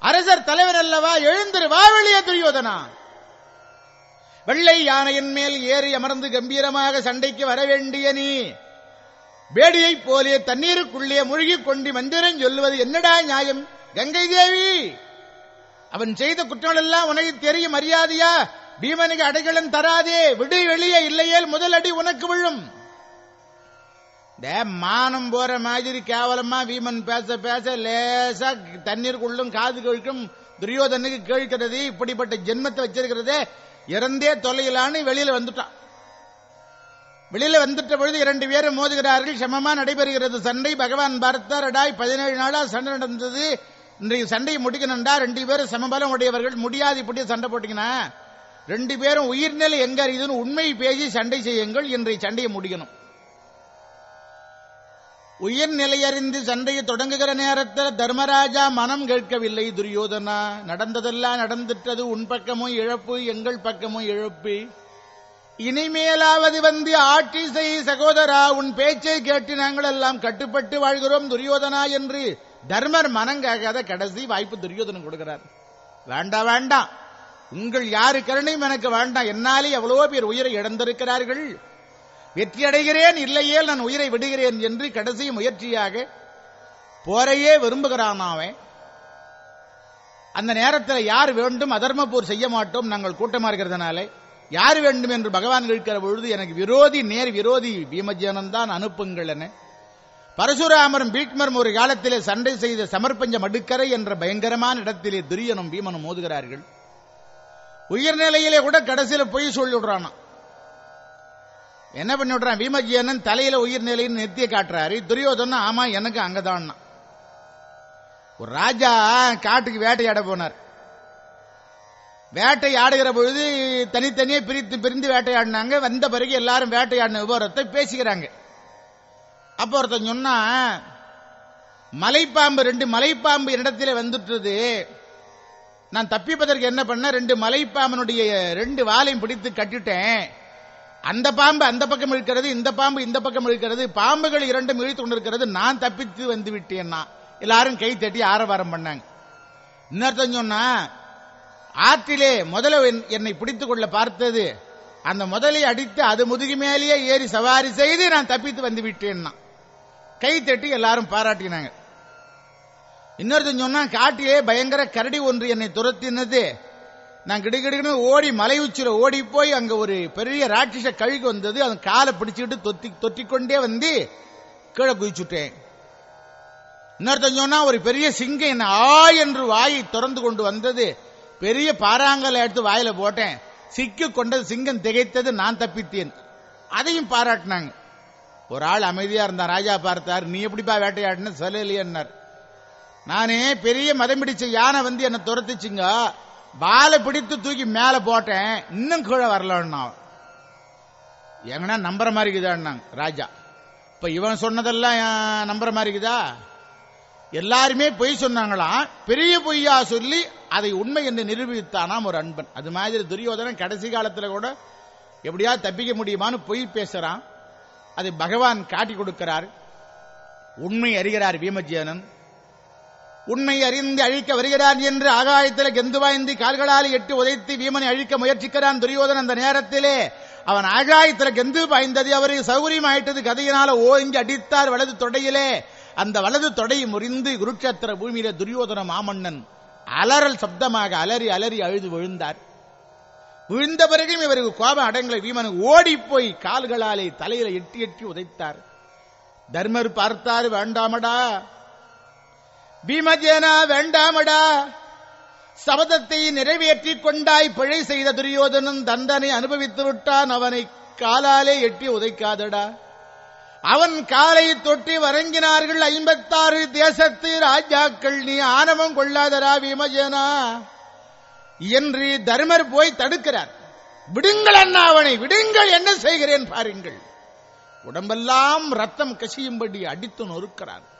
அரசர் தலைவன் அல்லவா எழுந்திரு வா வெளியே துரியோதனா. வெள்ளை யானையின் மேல் ஏறி அமர்ந்து கம்பீரமாக சண்டைக்கு வர வேண்டிய நீ. வேடியைப் போலே தண்ணீருக்குள்ளே மூழ்கிக் கொண்டு மந்திரம் சொல்லுவது என்னடா நியாயம்? கங்கை தேவி! அவன் செய்த குற்றங்கள் எல்லாம் உனக்கு தெரியும் மரியாதையா பீமனுக்கு அடைகளும் தராதே. விடு வெளியே இல்லையேல் முதல் அடி உனக்கு விழும். டே, மானம் போற மாதிரி கேவலமா வீமன் பேச பேச லேசா தண்ணீருக்குள்ளும் காது கழிக்கும் துரியோதனுக்கு கேட்கிறது இப்படிப்பட்ட ஜென்மத்தை வச்சிருக்கிறதே. இறந்தே தொலையிலான்னு வெளியில வந்துட்டான். வெளியில வந்துட்ட பொழுது இரண்டு பேரும் மோதுகிறார்கள். சமமா நடைபெறுகிறது. சண்டை பகவான் பார்த்தார் அடாய் பதினேழு நாளா சண்டை நடந்தது. இன்றைக்கு சண்டையை முடிக்கணும்டா ரெண்டு பேரும் சமபலம் உடையவர்கள் முடியாது இப்படி சண்டை போட்டீங்கன்னா ரெண்டு பேரும் உயிர்நிலை எங்க அறியுதுன்னு உண்மை பேசி சண்டை செய்யுங்கள் இன்றைய சண்டையை முடிக்கணும். உயர்நிலையறிந்து சண்டையை தொடங்குகிற நேரத்தில் தர்மராஜா மனம் கேட்கவில்லை துரியோதனா. நடந்ததெல்லாம் நடந்துட்டது உன் பக்கமும் இழப்பு எங்கள் பக்கமும் இழப்பு. இனிமேலாவது வந்து ஆட்சி செய் சகோதரா. உன் பேச்சை கேட்டு நாங்கள் எல்லாம் கட்டுப்பட்டு வாழ்கிறோம் துரியோதனா என்று. தர்மர் மனங்காகாத கடைசி வாய்ப்பு துரியோதனம் கொடுக்கிறார். வேண்டாம் வேண்டாம் உங்கள் யாரு கருணையும் எனக்கு வேண்டாம். என்னாலே எவ்வளவோ பேர் உயிரை இழந்திருக்கிறார்கள். வெற்றி அடைகிறேன் இல்லையே நான் உயிரை விடுகிறேன் என்று கடைசி முயற்சியாக போரையே விரும்புகிறான் அவன். அந்த நேரத்தில் யார் வேண்டும் அதர்மப்போர் செய்ய மாட்டோம் நாங்கள் கூட்டமா இருக்கிறதுனாலே. யார் வேண்டும் என்று பகவான் கேட்கிற பொழுது எனக்கு விரோதி நேர் விரோதி பீமஜேனன் தான் அனுப்புங்கள் என பரசுராமரும் பீட்மரும் ஒரு காலத்திலே சண்டை செய்த சமர்ப்பஞ்ச மடுக்கரை என்ற பயங்கரமான இடத்திலே துரியனும் பீமனும் மோதுகிறார்கள். உயர்நிலையிலே கூட கடைசியில பொய் சொல்லி என்ன பண்ணி விடுறான் பீமஜியனன் தலையில உயிர்நிலைன்னு நிறுத்திய காட்டுறாரு. துரியோதனன் ஆமா எனக்கு அங்கதான் ஒரு ராஜா காட்டுக்கு வேட்டையாட போனார். வேட்டையாடுகிற பொழுது தனித்தனியே பிரித்து பிரிந்து வேட்டையாடினாங்க. வந்த பிறகு எல்லாரும் வேட்டையாடின விவரத்தை பேசிக்கிறாங்க. அப்ப ஒருத்தன் சொன்னா மலைப்பாம்பு ரெண்டு மலைப்பாம்பு இடத்துல வந்துட்டுது. நான் தப்பிப்பதற்கு என்ன பண்ண ரெண்டு மலைப்பாம்பனுடைய ரெண்டு வாலையும் பிடித்து கட்டிட்டேன். அந்த பாம்பு அந்த பக்கம் இழுக்கிறது இந்த பாம்பு இந்த பக்கம் இழுக்கிறது பாம்புகள் இரண்டும் இழுத்து கொண்டிருக்கிறது நான் தப்பித்து வந்து விட்டேன்னா. எல்லாரும் கை தட்டி ஆரவாரம் பண்ணாங்க. இன்னொருத்தன் சொன்னா ஆற்றிலே முதல என்- என்னை பிடித்துக் கொள்ள பார்த்தது. அந்த முதலை அடித்து அது முதுகு மேலேயே ஏறி சவாரி செய்து நான் தப்பித்து வந்து விட்டேன்னா. கை தட்டி எல்லாரும் பாராட்டினாங்க. இன்னொருத்தன் சொன்னா காட்டிலே பயங்கர கரடி ஒன்று என்னை துரத்தினது. நான் கிடுகிடுன்னு ஓடி மலை உச்சில ஓடி போய் அங்க ஒரு பெரிய ராட்சச கழுகு வந்தது. அதன் காலை பிடிச்சுக்கிட்டு தொத்தி தொத்திக்கொண்டே வந்து கீழே குதிச்சுட்டேன். இன்னொருத்தன் சொன்னா ஒரு பெரிய சிங்கம் என்ன ஆ என்று வாயை திறந்து கொண்டு வந்தது. பெரிய பாறாங்கலை எடுத்து வாயில போட்டேன். சிக்கி கொண்டது சிங்கம் திகைத்தது நான் தப்பித்தேன். அதையும் பாராட்டினாங்க. ஒரு ஆள் அமைதியா இருந்தான் ராஜா பார்த்தார் நீ எப்படிப்பா வேட்டையாடுன்னு சொல்லலையன்னார் நானே பெரிய மதம் பிடிச்ச யானை வந்து என்ன துரத்துச்சுங்க. பாலை பிடித்து தூக்கி மேல போட்டேன் இன்னும் கீழே வரலன்னா எங்கன்னா நம்புற மாதிரி இருக்குதான்னாங்க ராஜா. இப்ப இவன் சொன்னதெல்லாம் நம்புற மாதிரி இருக்குதா? எல்லாருமே பொய் சொன்னாங்களாம். பெரிய பொய்யா சொல்லி அதை உண்மை என்று நிரூபித்தானாம் ஒரு அன்பன். அது மாதிரி துரியோதனன் கடைசி காலத்துல கூட எப்படியா தப்பிக்க முடியுமான்னு பொய் பேசுறான். அதை பகவான் காட்டி கொடுக்கிறார். உண்மை அறிகிறார் பீமஜேனன் உண்மை அறிந்து அழிக்க வருகிறார் என்று ஆகாயத்தில் கெந்து வாய்ந்து கால்களால் எட்டு உதைத்து வீமனை அழிக்க முயற்சிக்கிறான் துரியோதன் அந்த நேரத்திலே. அவன் ஆகாயத்தில் கெந்து பாய்ந்தது அவருக்கு சௌகரியம் ஆயிட்டது கதையினால ஓங்கி அடித்தார் வலது தொடையிலே. அந்த வலது தொடை முறிந்து குருட்சத்திர பூமியில துரியோதன மாமன்னன் அலறல் சப்தமாக அலறி அலறி அழுது விழுந்தார். விழுந்த பிறகும் இவருக்கு கோபம் அடங்கலை வீமன் ஓடி போய் கால்களாலே தலையில எட்டி எட்டி உதைத்தார். தர்மர் பார்த்தார் வேண்டாமடா. பீமஜேனா வேண்டாமடா. சபதத்தை நிறைவேற்றிக் கொண்டாய் பிழை செய்த துரியோதனன் தண்டனை அனுபவித்து விட்டான். அவனை காலாலே எட்டி உதைக்காதடா. அவன் காலை தொட்டி வரங்கினார்கள் ஐம்பத்தாறு தேசத்து ராஜாக்கள். நீ ஆணவம் கொள்ளாதடா பீமஜேனா. என்று தர்மர் போய் தடுக்கிறார். விடுங்கள் அண்ணா அவனை விடுங்கள் என்ன செய்கிறேன் பாருங்கள். உடம்பெல்லாம் ரத்தம் கசியும்படி அடித்து நொறுக்கிறார்.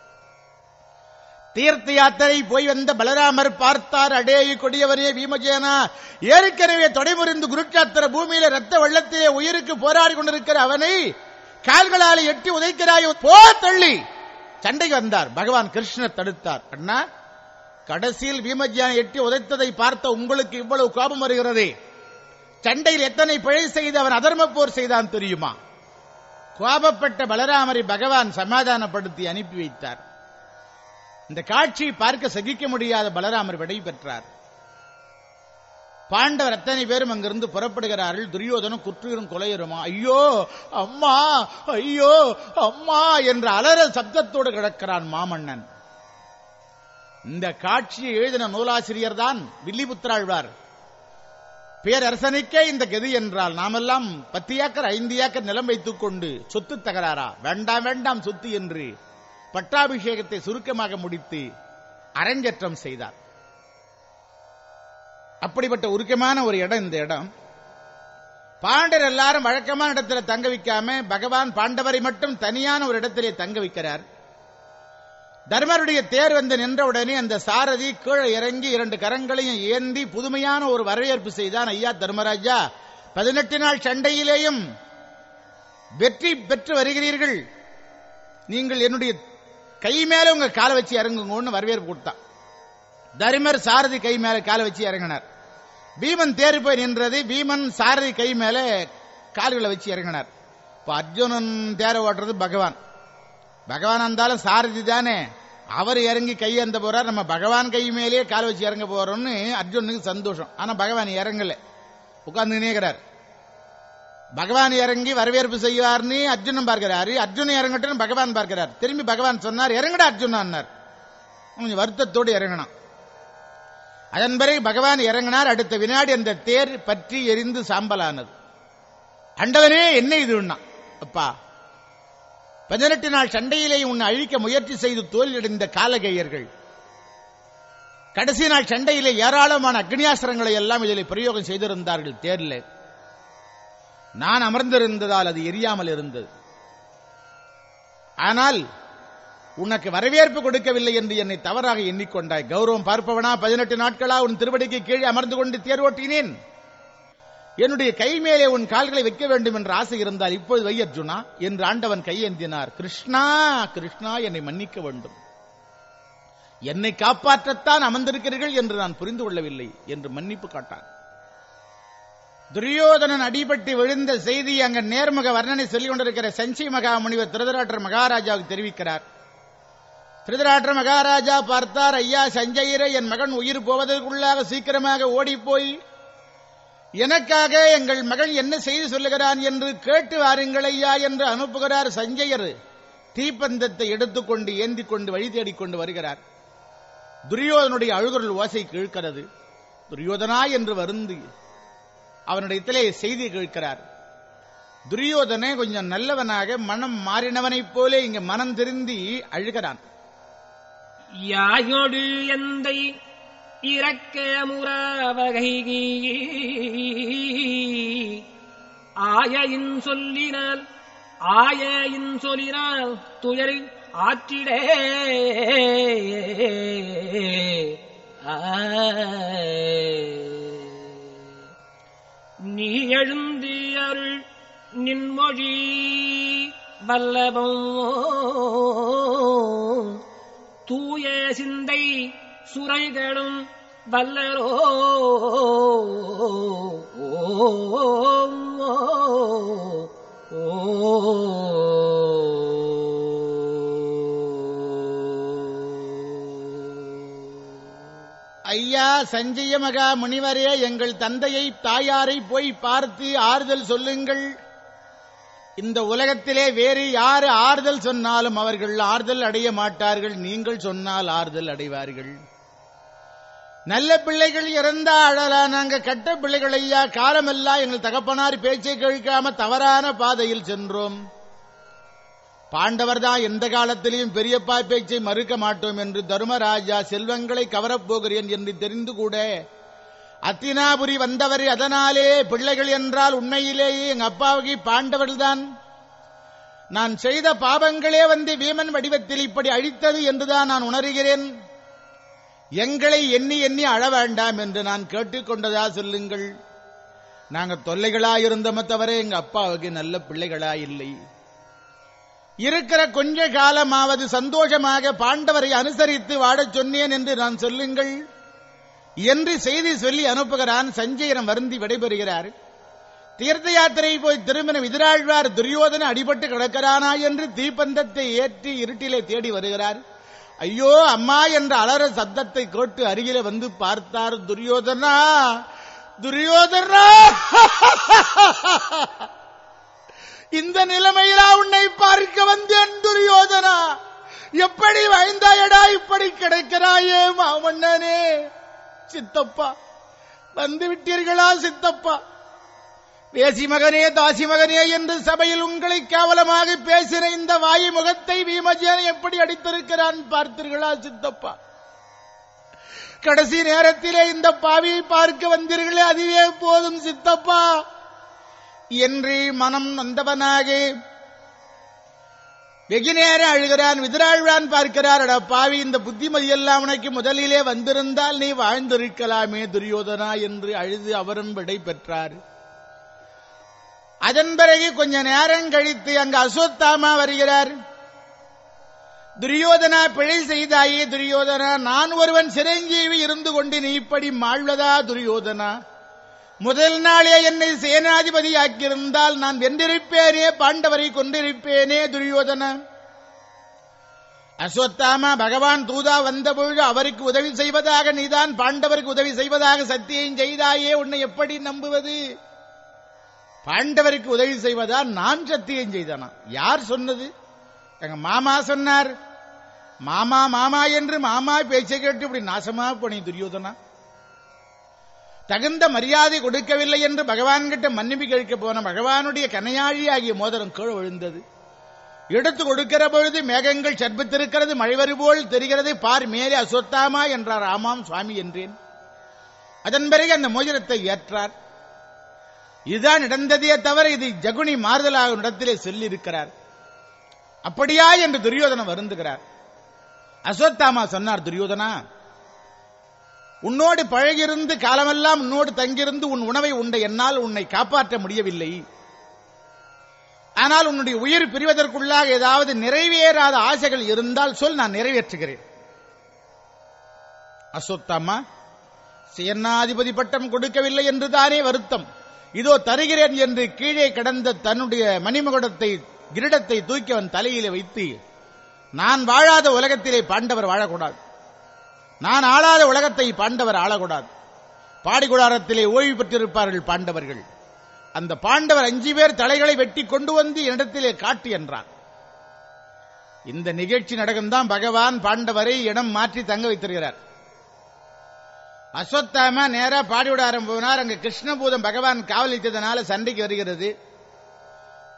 தீர்த்த யாத்திரை போய் வந்த பலராமர் பார்த்தார் அடே கொடியவரே பீமஜேனா ஏற்கனவே தொடைமுறிந்து குருட்சாத்திர பூமியில ரத்த வெள்ளத்திலே உயிருக்கு போராடி கொண்டிருக்கிற அவனை கால்களால் எட்டி உதைக்கிறாய் போ தள்ளி. சண்டைக்கு வந்தார். பகவான் கிருஷ்ணர் தடுத்தார். அண்ணா கடைசியில் பீமஜியானை எட்டி உதைத்ததை பார்த்த உங்களுக்கு இவ்வளவு கோபம் வருகிறதே. சண்டையில் எத்தனை பிழை செய்து அவன் அதர்ம போர் செய்தான் தெரியுமா? கோபப்பட்ட பலராமரை பகவான் சமாதானப்படுத்தி அனுப்பி வைத்தார். இந்த காட்சியை பார்க்க சகிக்க முடியாத பலராமர் விடை பெற்றார். பாண்டவர் அத்தனை பேரும் அங்கிருந்து புறப்படுகிறார்கள். துரியோதனும் குற்றுயிரும் கொலையருமா? ஐயோ அம்மா ஐயோ அம்மா என்ற அலறல் சப்தத்தோடு கிடக்கிறான் மாமன்னன். இந்த காட்சியை எழுதின நூலாசிரியர் தான் வில்லிபுத்திராழ்வார் பேரரசனுக்கே இந்த கதி என்றால் நாமெல்லாம் பத்து ஏக்கர் ஐந்து ஏக்கர் நிலம் வைத்துக் கொண்டு சொத்து தகராறா? வேண்டாம் வேண்டாம் சொத்து என்று பட்டாபிஷேகத்தை சுருக்கமாக முடித்து அரங்கேற்றம் செய்தார். அப்படிப்பட்ட உருக்கமான ஒரு இடம் இந்த இடம். பாண்டர் எல்லாரும் வழக்கமான இடத்துல தங்க வைக்காம பகவான் பாண்டவரை மட்டும் தனியான ஒரு இடத்திலே தங்க வைக்கிறார். தர்மருடைய தேர் வந்து நின்றவுடனே அந்த சாரதி கீழே இறங்கி இரண்டு கரங்களையும் ஏந்தி புதுமையான ஒரு வரவேற்பு செய்தான் ஐயா தர்மராஜா பதினெட்டு நாள் சண்டையிலேயும் வெற்றி பெற்று வருகிறீர்கள். நீங்கள் என்னுடைய கை மேல உங்க காலை வச்சு இறங்குங்கன்னு வரவேற்பு கொடுத்தான். தர்மர் சாரதி கை மேல காலை வச்சு இறங்கினார். பீமன் தேறி போய் நின்றது பீமன் சாரதி கை மேல கால்களை வச்சு இறங்கினார். இப்ப அர்ஜுனன் தேர ஓட்டுறது பகவான். பகவான் இருந்தாலும் சாரதி தானே? அவர் இறங்கி கை அந்த போறார் நம்ம பகவான் கை மேலேயே கால் வச்சு இறங்க போறோம்னு அர்ஜுனுக்கு சந்தோஷம். ஆனா பகவான் இறங்கல. உட்கார்ந்து நினைக்கிறார் பகவான் இறங்கி வரவேற்பு செய்வார்னு அர்ஜுனன் பார்க்கிறாரு. அர்ஜுனன் இறங்கட்டும் பகவான் பார்க்கிறார். திரும்பி பகவான் சொன்னார் இறங்கடா அர்ஜுனார் கொஞ்சம் வருத்தத்தோடு இறங்கினான். அதன் பிறகு பகவான் இறங்கினார். அடுத்த வினாடி அந்த தேர் பற்றி எரிந்து சாம்பலானது. அண்டவனே என்ன இதுன்னா அப்பா பதினெட்டு நாள் சண்டையிலே உன்னை அழிக்க முயற்சி செய்து தோல்வியடைந்த காலகேயர்கள். கடைசி நாள் சண்டையிலே ஏராளமான அக்னியாஸ்திரங்களை எல்லாம் இதில் பிரயோகம் செய்திருந்தார்கள் தேர்ல. நான் அமர்ந்திருந்ததால் அது எரியாமல் இருந்தது. ஆனால் உனக்கு வரவேற்பு கொடுக்கவில்லை என்று என்னை தவறாக எண்ணிக்கொண்டாய். கௌரவம் பார்ப்பவனா பதினெட்டு நாட்களா உன் திருவடிக்கு கீழே அமர்ந்து கொண்டு தேர் ஓட்டினேன். என்னுடைய கை மேலே உன் கால்களை வைக்க வேண்டும் என்ற ஆசை இருந்தால் இப்பொழுது வை அர்ஜுனா என்று ஆண்டவன் கையேந்தினார். கிருஷ்ணா கிருஷ்ணா என்னை மன்னிக்க வேண்டும். என்னை காப்பாற்றத்தான் அமர்ந்திருக்கிறீர்கள் என்று நான் புரிந்து கொள்ளவில்லை என்று மன்னிப்பு காட்டான் துரியோதனன் அடிபட்டு விழுந்த செய்தி அங்க நேர்முக வர்ணனை சொல்லிக் கொண்டிருக்கிற சஞ்சி மகா முனிவர் திருதராட்டர் மகாராஜாவுக்கு தெரிவிக்கிறார். திருதராட்டர் மகாராஜா பார்த்தார் ஐயா சஞ்சயரை என் மகன் உயிர் போவதற்குள்ளாக சீக்கிரமாக ஓடிப்போய் எனக்காக எங்கள் மகள் என்ன செய்து சொல்லுகிறான் என்று கேட்டு வாருங்கள் ஐயா என்று அனுப்புகிறார் சஞ்சயர். தீப்பந்தத்தை எடுத்துக்கொண்டு ஏந்தி கொண்டு வழி தேடிக்கொண்டு வருகிறார். துரியோதனுடைய அழுகுரல் ஓசை கேட்கிறது. துரியோதனா என்று வருந்து அவனிடத்திலே செய்தி கேட்கிறார். துரியோதனே கொஞ்சம் நல்லவனாக மனம் மாறினவனைப் போலே இங்கு மனம் திருந்தி அழுகிறான். யாயோடு எந்தை இறக்க முறாவகை ஆயின் சொல்லினால் ஆயின் சொல்லினால் துயர் ஆற்றிடே. நீ எழுந்து அருள் நின்மொழி வல்லபம். தூய சிந்தை சுரைகளும் வல்லரோ. ஐயா சஞ்சய மகா முனிவரே எங்கள் தந்தையை தாயாரை போய் பார்த்து ஆறுதல் சொல்லுங்கள். இந்த உலகத்திலே வேறு யாரு ஆறுதல் சொன்னாலும் அவர்கள் ஆறுதல் அடைய மாட்டார்கள் நீங்கள் சொன்னால் ஆறுதல் அடைவார்கள். நல்ல பிள்ளைகள் இறந்தா அழலா நாங்க கட்ட பிள்ளைகள் ஐயா காலமெல்லாம் எங்கள் தகப்பனார் பேச்சை கேட்காம தவறான பாதையில் சென்றோம். பாண்டவர் தான் எந்த காலத்திலையும் பெரியப்பா பேச்சை மறுக்க மாட்டோம் என்று தருமராஜா செல்வங்களை கவரப் போகிறேன் என்று தெரிந்து கூட அத்தினாபுரி வந்தவர் அதனாலே பிள்ளைகள் என்றால் உண்மையிலேயே எங்க அப்பாவுக்கு பாண்டவர்கள்தான். நான் செய்த பாவங்களே வந்து வீமன் வடிவத்தில் இப்படி அழித்தது என்றுதான் நான் உணர்கிறேன். எங்களை எண்ணி எண்ணி அழ வேண்டாம் என்று நான் கேட்டுக்கொண்டதா சொல்லுங்கள். நாங்க தொல்லைகளாயிருந்தோமே தவிர எங்க அப்பாவுக்கு நல்ல பிள்ளைகளா இல்லை இருக்கிற கொஞ்ச காலமாவது சந்தோஷமாக பாண்டவரை அனுசரித்து வாடச் சொன்னேன் என்று நான் சொல்லுங்கள். என்று செய்தி சொல்லி அனுப்புகிறான் சஞ்சயனம் வருந்தி விடைபெறுகிறார். தீர்த்த யாத்திரை போய் திரும்பின விதிராழ்வார் துரியோதன அடிபட்டு கிடக்கிறானா என்று தீப்பந்தத்தை ஏற்றி இருட்டிலே தேடி வருகிறார். ஐயோ அம்மா என்ற அலற சத்தத்தை கேட்டு அருகிலே வந்து பார்த்தார் துரியோதனா. துரியோதனா! இந்த நிலைமையிலா உன்னை பார்க்க வந்தேன் துரியோதனா. எப்படி வாழ்ந்தாயடா இப்படி கிடைக்கிறாயே மாமன்னனே. சித்தப்பா வந்து விட்டீர்களா சித்தப்பா? பேசி மகனே தாசி மகனே என்று சபையில் உங்களை கேவலமாக பேசின இந்த வாயு முகத்தை பீமஜேன எப்படி அடித்திருக்கிறான் பார்த்தீர்களா சித்தப்பா? கடைசி நேரத்திலே இந்த பாவியை பார்க்க வந்தீர்களே அதுவே போதும் சித்தப்பா. என்று மனம் நொந்தவனாக வெகு நேரம் அழுகிறான் விதிராழ்வான் பார்க்கிறார் அட பாவி இந்த புத்திமதி எல்லாம் உனக்கு முதலிலே வந்திருந்தால் நீ வாழ்ந்திருக்கலாமே துரியோதனா என்று அழுது அவரும் விடை பெற்றார். அதன் பிறகு கொஞ்ச நேரம் கழித்து அங்கு அசோத்தாமா வருகிறார். துரியோதனா பிழை செய்தாயே துரியோதனா நான் ஒருவன் சிரஞ்சீவி இருந்து கொண்டு நீ இப்படி மாழ்வதா துரியோதனா? முதல் நாளே என்னை சேனாதிபதியாக்கியிருந்தால் நான் வென்றிருப்பேனே பாண்டவரை கொண்டிருப்பேனே துரியோதனா? அஸ்வத்தாமா பகவான் தூதா வந்தபொழுது அவருக்கு உதவி செய்வதாக நீதான் பாண்டவருக்கு உதவி செய்வதாக சத்தியம் செய்தாயே உன்னை எப்படி நம்புவது? பாண்டவருக்கு உதவி செய்வதா? நான் சத்தியம் செய்தனா. யார் சொன்னது? எங்க மாமா சொன்னார். மாமா மாமா என்று மாமா பேச்சை கேட்டு இப்படி நாசமா போனி துரியோதனா? தகுந்த மரியாதை கொடுக்கவில்லை என்று பகவான் கிட்ட மன்னிப்பு கேட்க போன பகவானுடைய கனையாழி ஆகிய மோதிரம் கீழ் விழுந்தது. எடுத்து கொடுக்கிற பொழுது மேகங்கள் சர்பித்திருக்கிறது மழைவரு போல் தெரிகிறது பார் மேலே அசொத்தாமா என்றார். ஆமாம் சுவாமி என்றேன். அதன் பிறகு அந்த மோதிரத்தை ஏற்றார். இதுதான் நடந்ததே தவிர இது ஜகுனி மாறுதலாக இடத்திலே சொல்லி இருக்கிறார் அப்படியா என்று துரியோதனன் வருந்துகிறார். அஸ்வத்தாமா சொன்னார் துரியோதனா உன்னோடு பழகியிருந்து காலமெல்லாம் உன்னோடு தங்கியிருந்து உன் உணவை உண்ட என்னால் உன்னை காப்பாற்ற முடியவில்லை. ஆனால் உன்னுடைய உயிர் பிரிவதற்குள்ளாக ஏதாவது நிறைவேறாத ஆசைகள் இருந்தால் சொல் நான் நிறைவேற்றுகிறேன். அஸ்வத்தாமா சேனாதிபதி பட்டம் கொடுக்கவில்லை என்றுதானே வருத்தம். இதோ தருகிறேன் என்று கீழே கிடந்த தன்னுடைய மணிமகுடத்தை கிரீடத்தை தூக்கி அவன் தலையிலே வைத்து நான் வாழாத உலகத்திலே பாண்டவர் வாழக்கூடாது. நான் ஆளாத உலகத்தை பாண்டவர் ஆளக்கூடாது. பாடிகுடாரத்திலே ஓய்வு பெற்றிருப்பார்கள் பாண்டவர்கள். அந்த பாண்டவர் அஞ்சு பேர் தலைகளை வெட்டி கொண்டு வந்து இடத்திலே காட்டு என்றார். இந்த நிகழ்ச்சி நடக்கும்தான் பகவான் பாண்டவரை இடம் மாற்றி தங்க வைத்திருக்கிறார். அஸ்வத்தாம நேரா பாடிவிட ஆரம்பினார். அங்க கிருஷ்ணபூதம் பகவான் காவலித்ததனால சண்டைக்கு வருகிறது.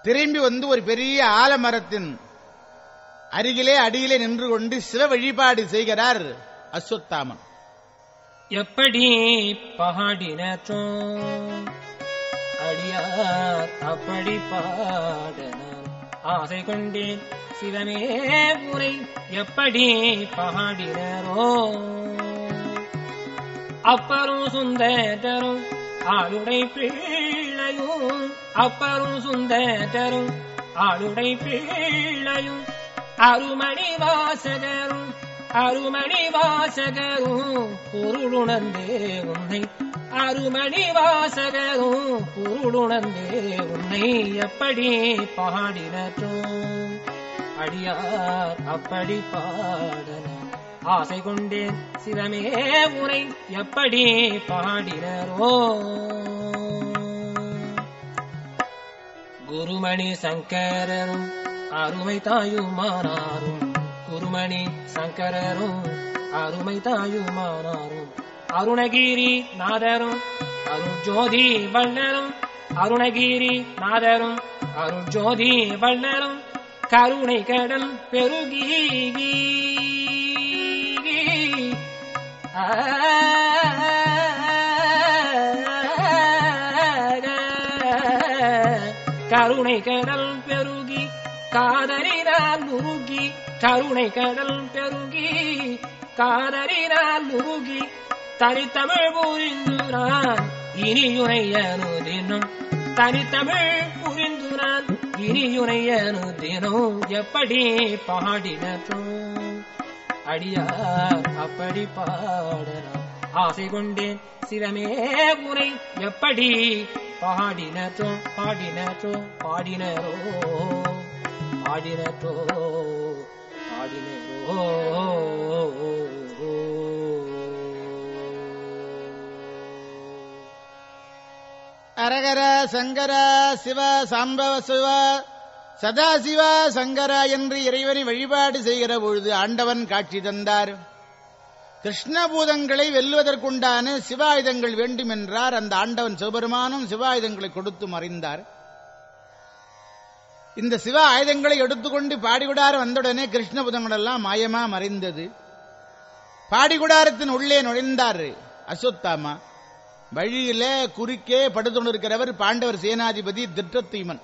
திரும்பி வந்து ஒரு பெரிய ஆலமரத்தின் அருகிலே அடியிலே நின்று கொண்டு சிவ வழிபாடு செய்கிறார் அஸ்வத்தாமன் எப்படி பாடினோம் அடியார் அப்படி பாட ஆசை கொண்டேன் சிவமே உரை எப்படி பாடினரோ அப்பரும் சுந்தரும் ஆளுடை பிள்ளையும் அப்பரும் சுந்தரும் ஆளுடை பிள்ளையும் அருமணி வாசகரும் அருமணி வாசகரும் பொருளுணர்ந்தே உன்னை. அருமணி வாசகரும் பொருளுணர்ந்தே உன்னை எப்படி பாடினோம் அடியார் அப்படி பாடன ஆசை கொண்டேன் சிரமே உரை எப்படி பாடினரோ? குருமணி சங்கரரும் அருமை தாயுமானாரும் குருமணி சங்கரரும் அருமை தாயுமானாரும் அருணகிரி நாதரும் அருஜோதி வண்ணரும் அருணகிரி நாதரும் அருஜோதி வண்ணரும் கருணை கடல் பெருகி கருணை கடல் பெருகி காதலினால் உருகி கருணை கடல் பெருகி காதலினால் உருகி தனித்தமிழ் புரிந்து நான் இனியுரையனு தினம் தனித்தமிழ் புரிந்து நான் இனியுரையனு தினம் எப்படி பாடினோம் அடியார் அப்படி பாடலாம். ஆசை கொண்டேன் சிவமே உரை எப்படி? பாடினோ பாடினோ பாடினரோ பாடினோ பாடினரோ. அரகர சங்கர சிவ சாம்பவ சிவ சதாசிவா சங்கரா என்று இறைவனை வழிபாடு செய்கிற பொழுது ஆண்டவன் காட்சி தந்தார். கிருஷ்ணபூதங்களை வெல்லுவதற்குண்டான சிவாயுதங்கள் வேண்டும் என்றார் அந்த ஆண்டவன் சிவபெருமானும் சிவாயுதங்களை கொடுத்து மறைந்தார். இந்த சிவ ஆயுதங்களை எடுத்துக்கொண்டு பாடிகுடாரம் வந்தவுடனே கிருஷ்ணபுதங்கள் எல்லாம் மாயமா மறைந்தது. பாடிகுடாரத்தின் உள்ளே நுழைந்தார் அஸ்வத்தாமா. வழியில குறுக்கே படுத்துண்டிருக்கிறவர் பாண்டவர் சேனாதிபதி திட்டத்தீமன்.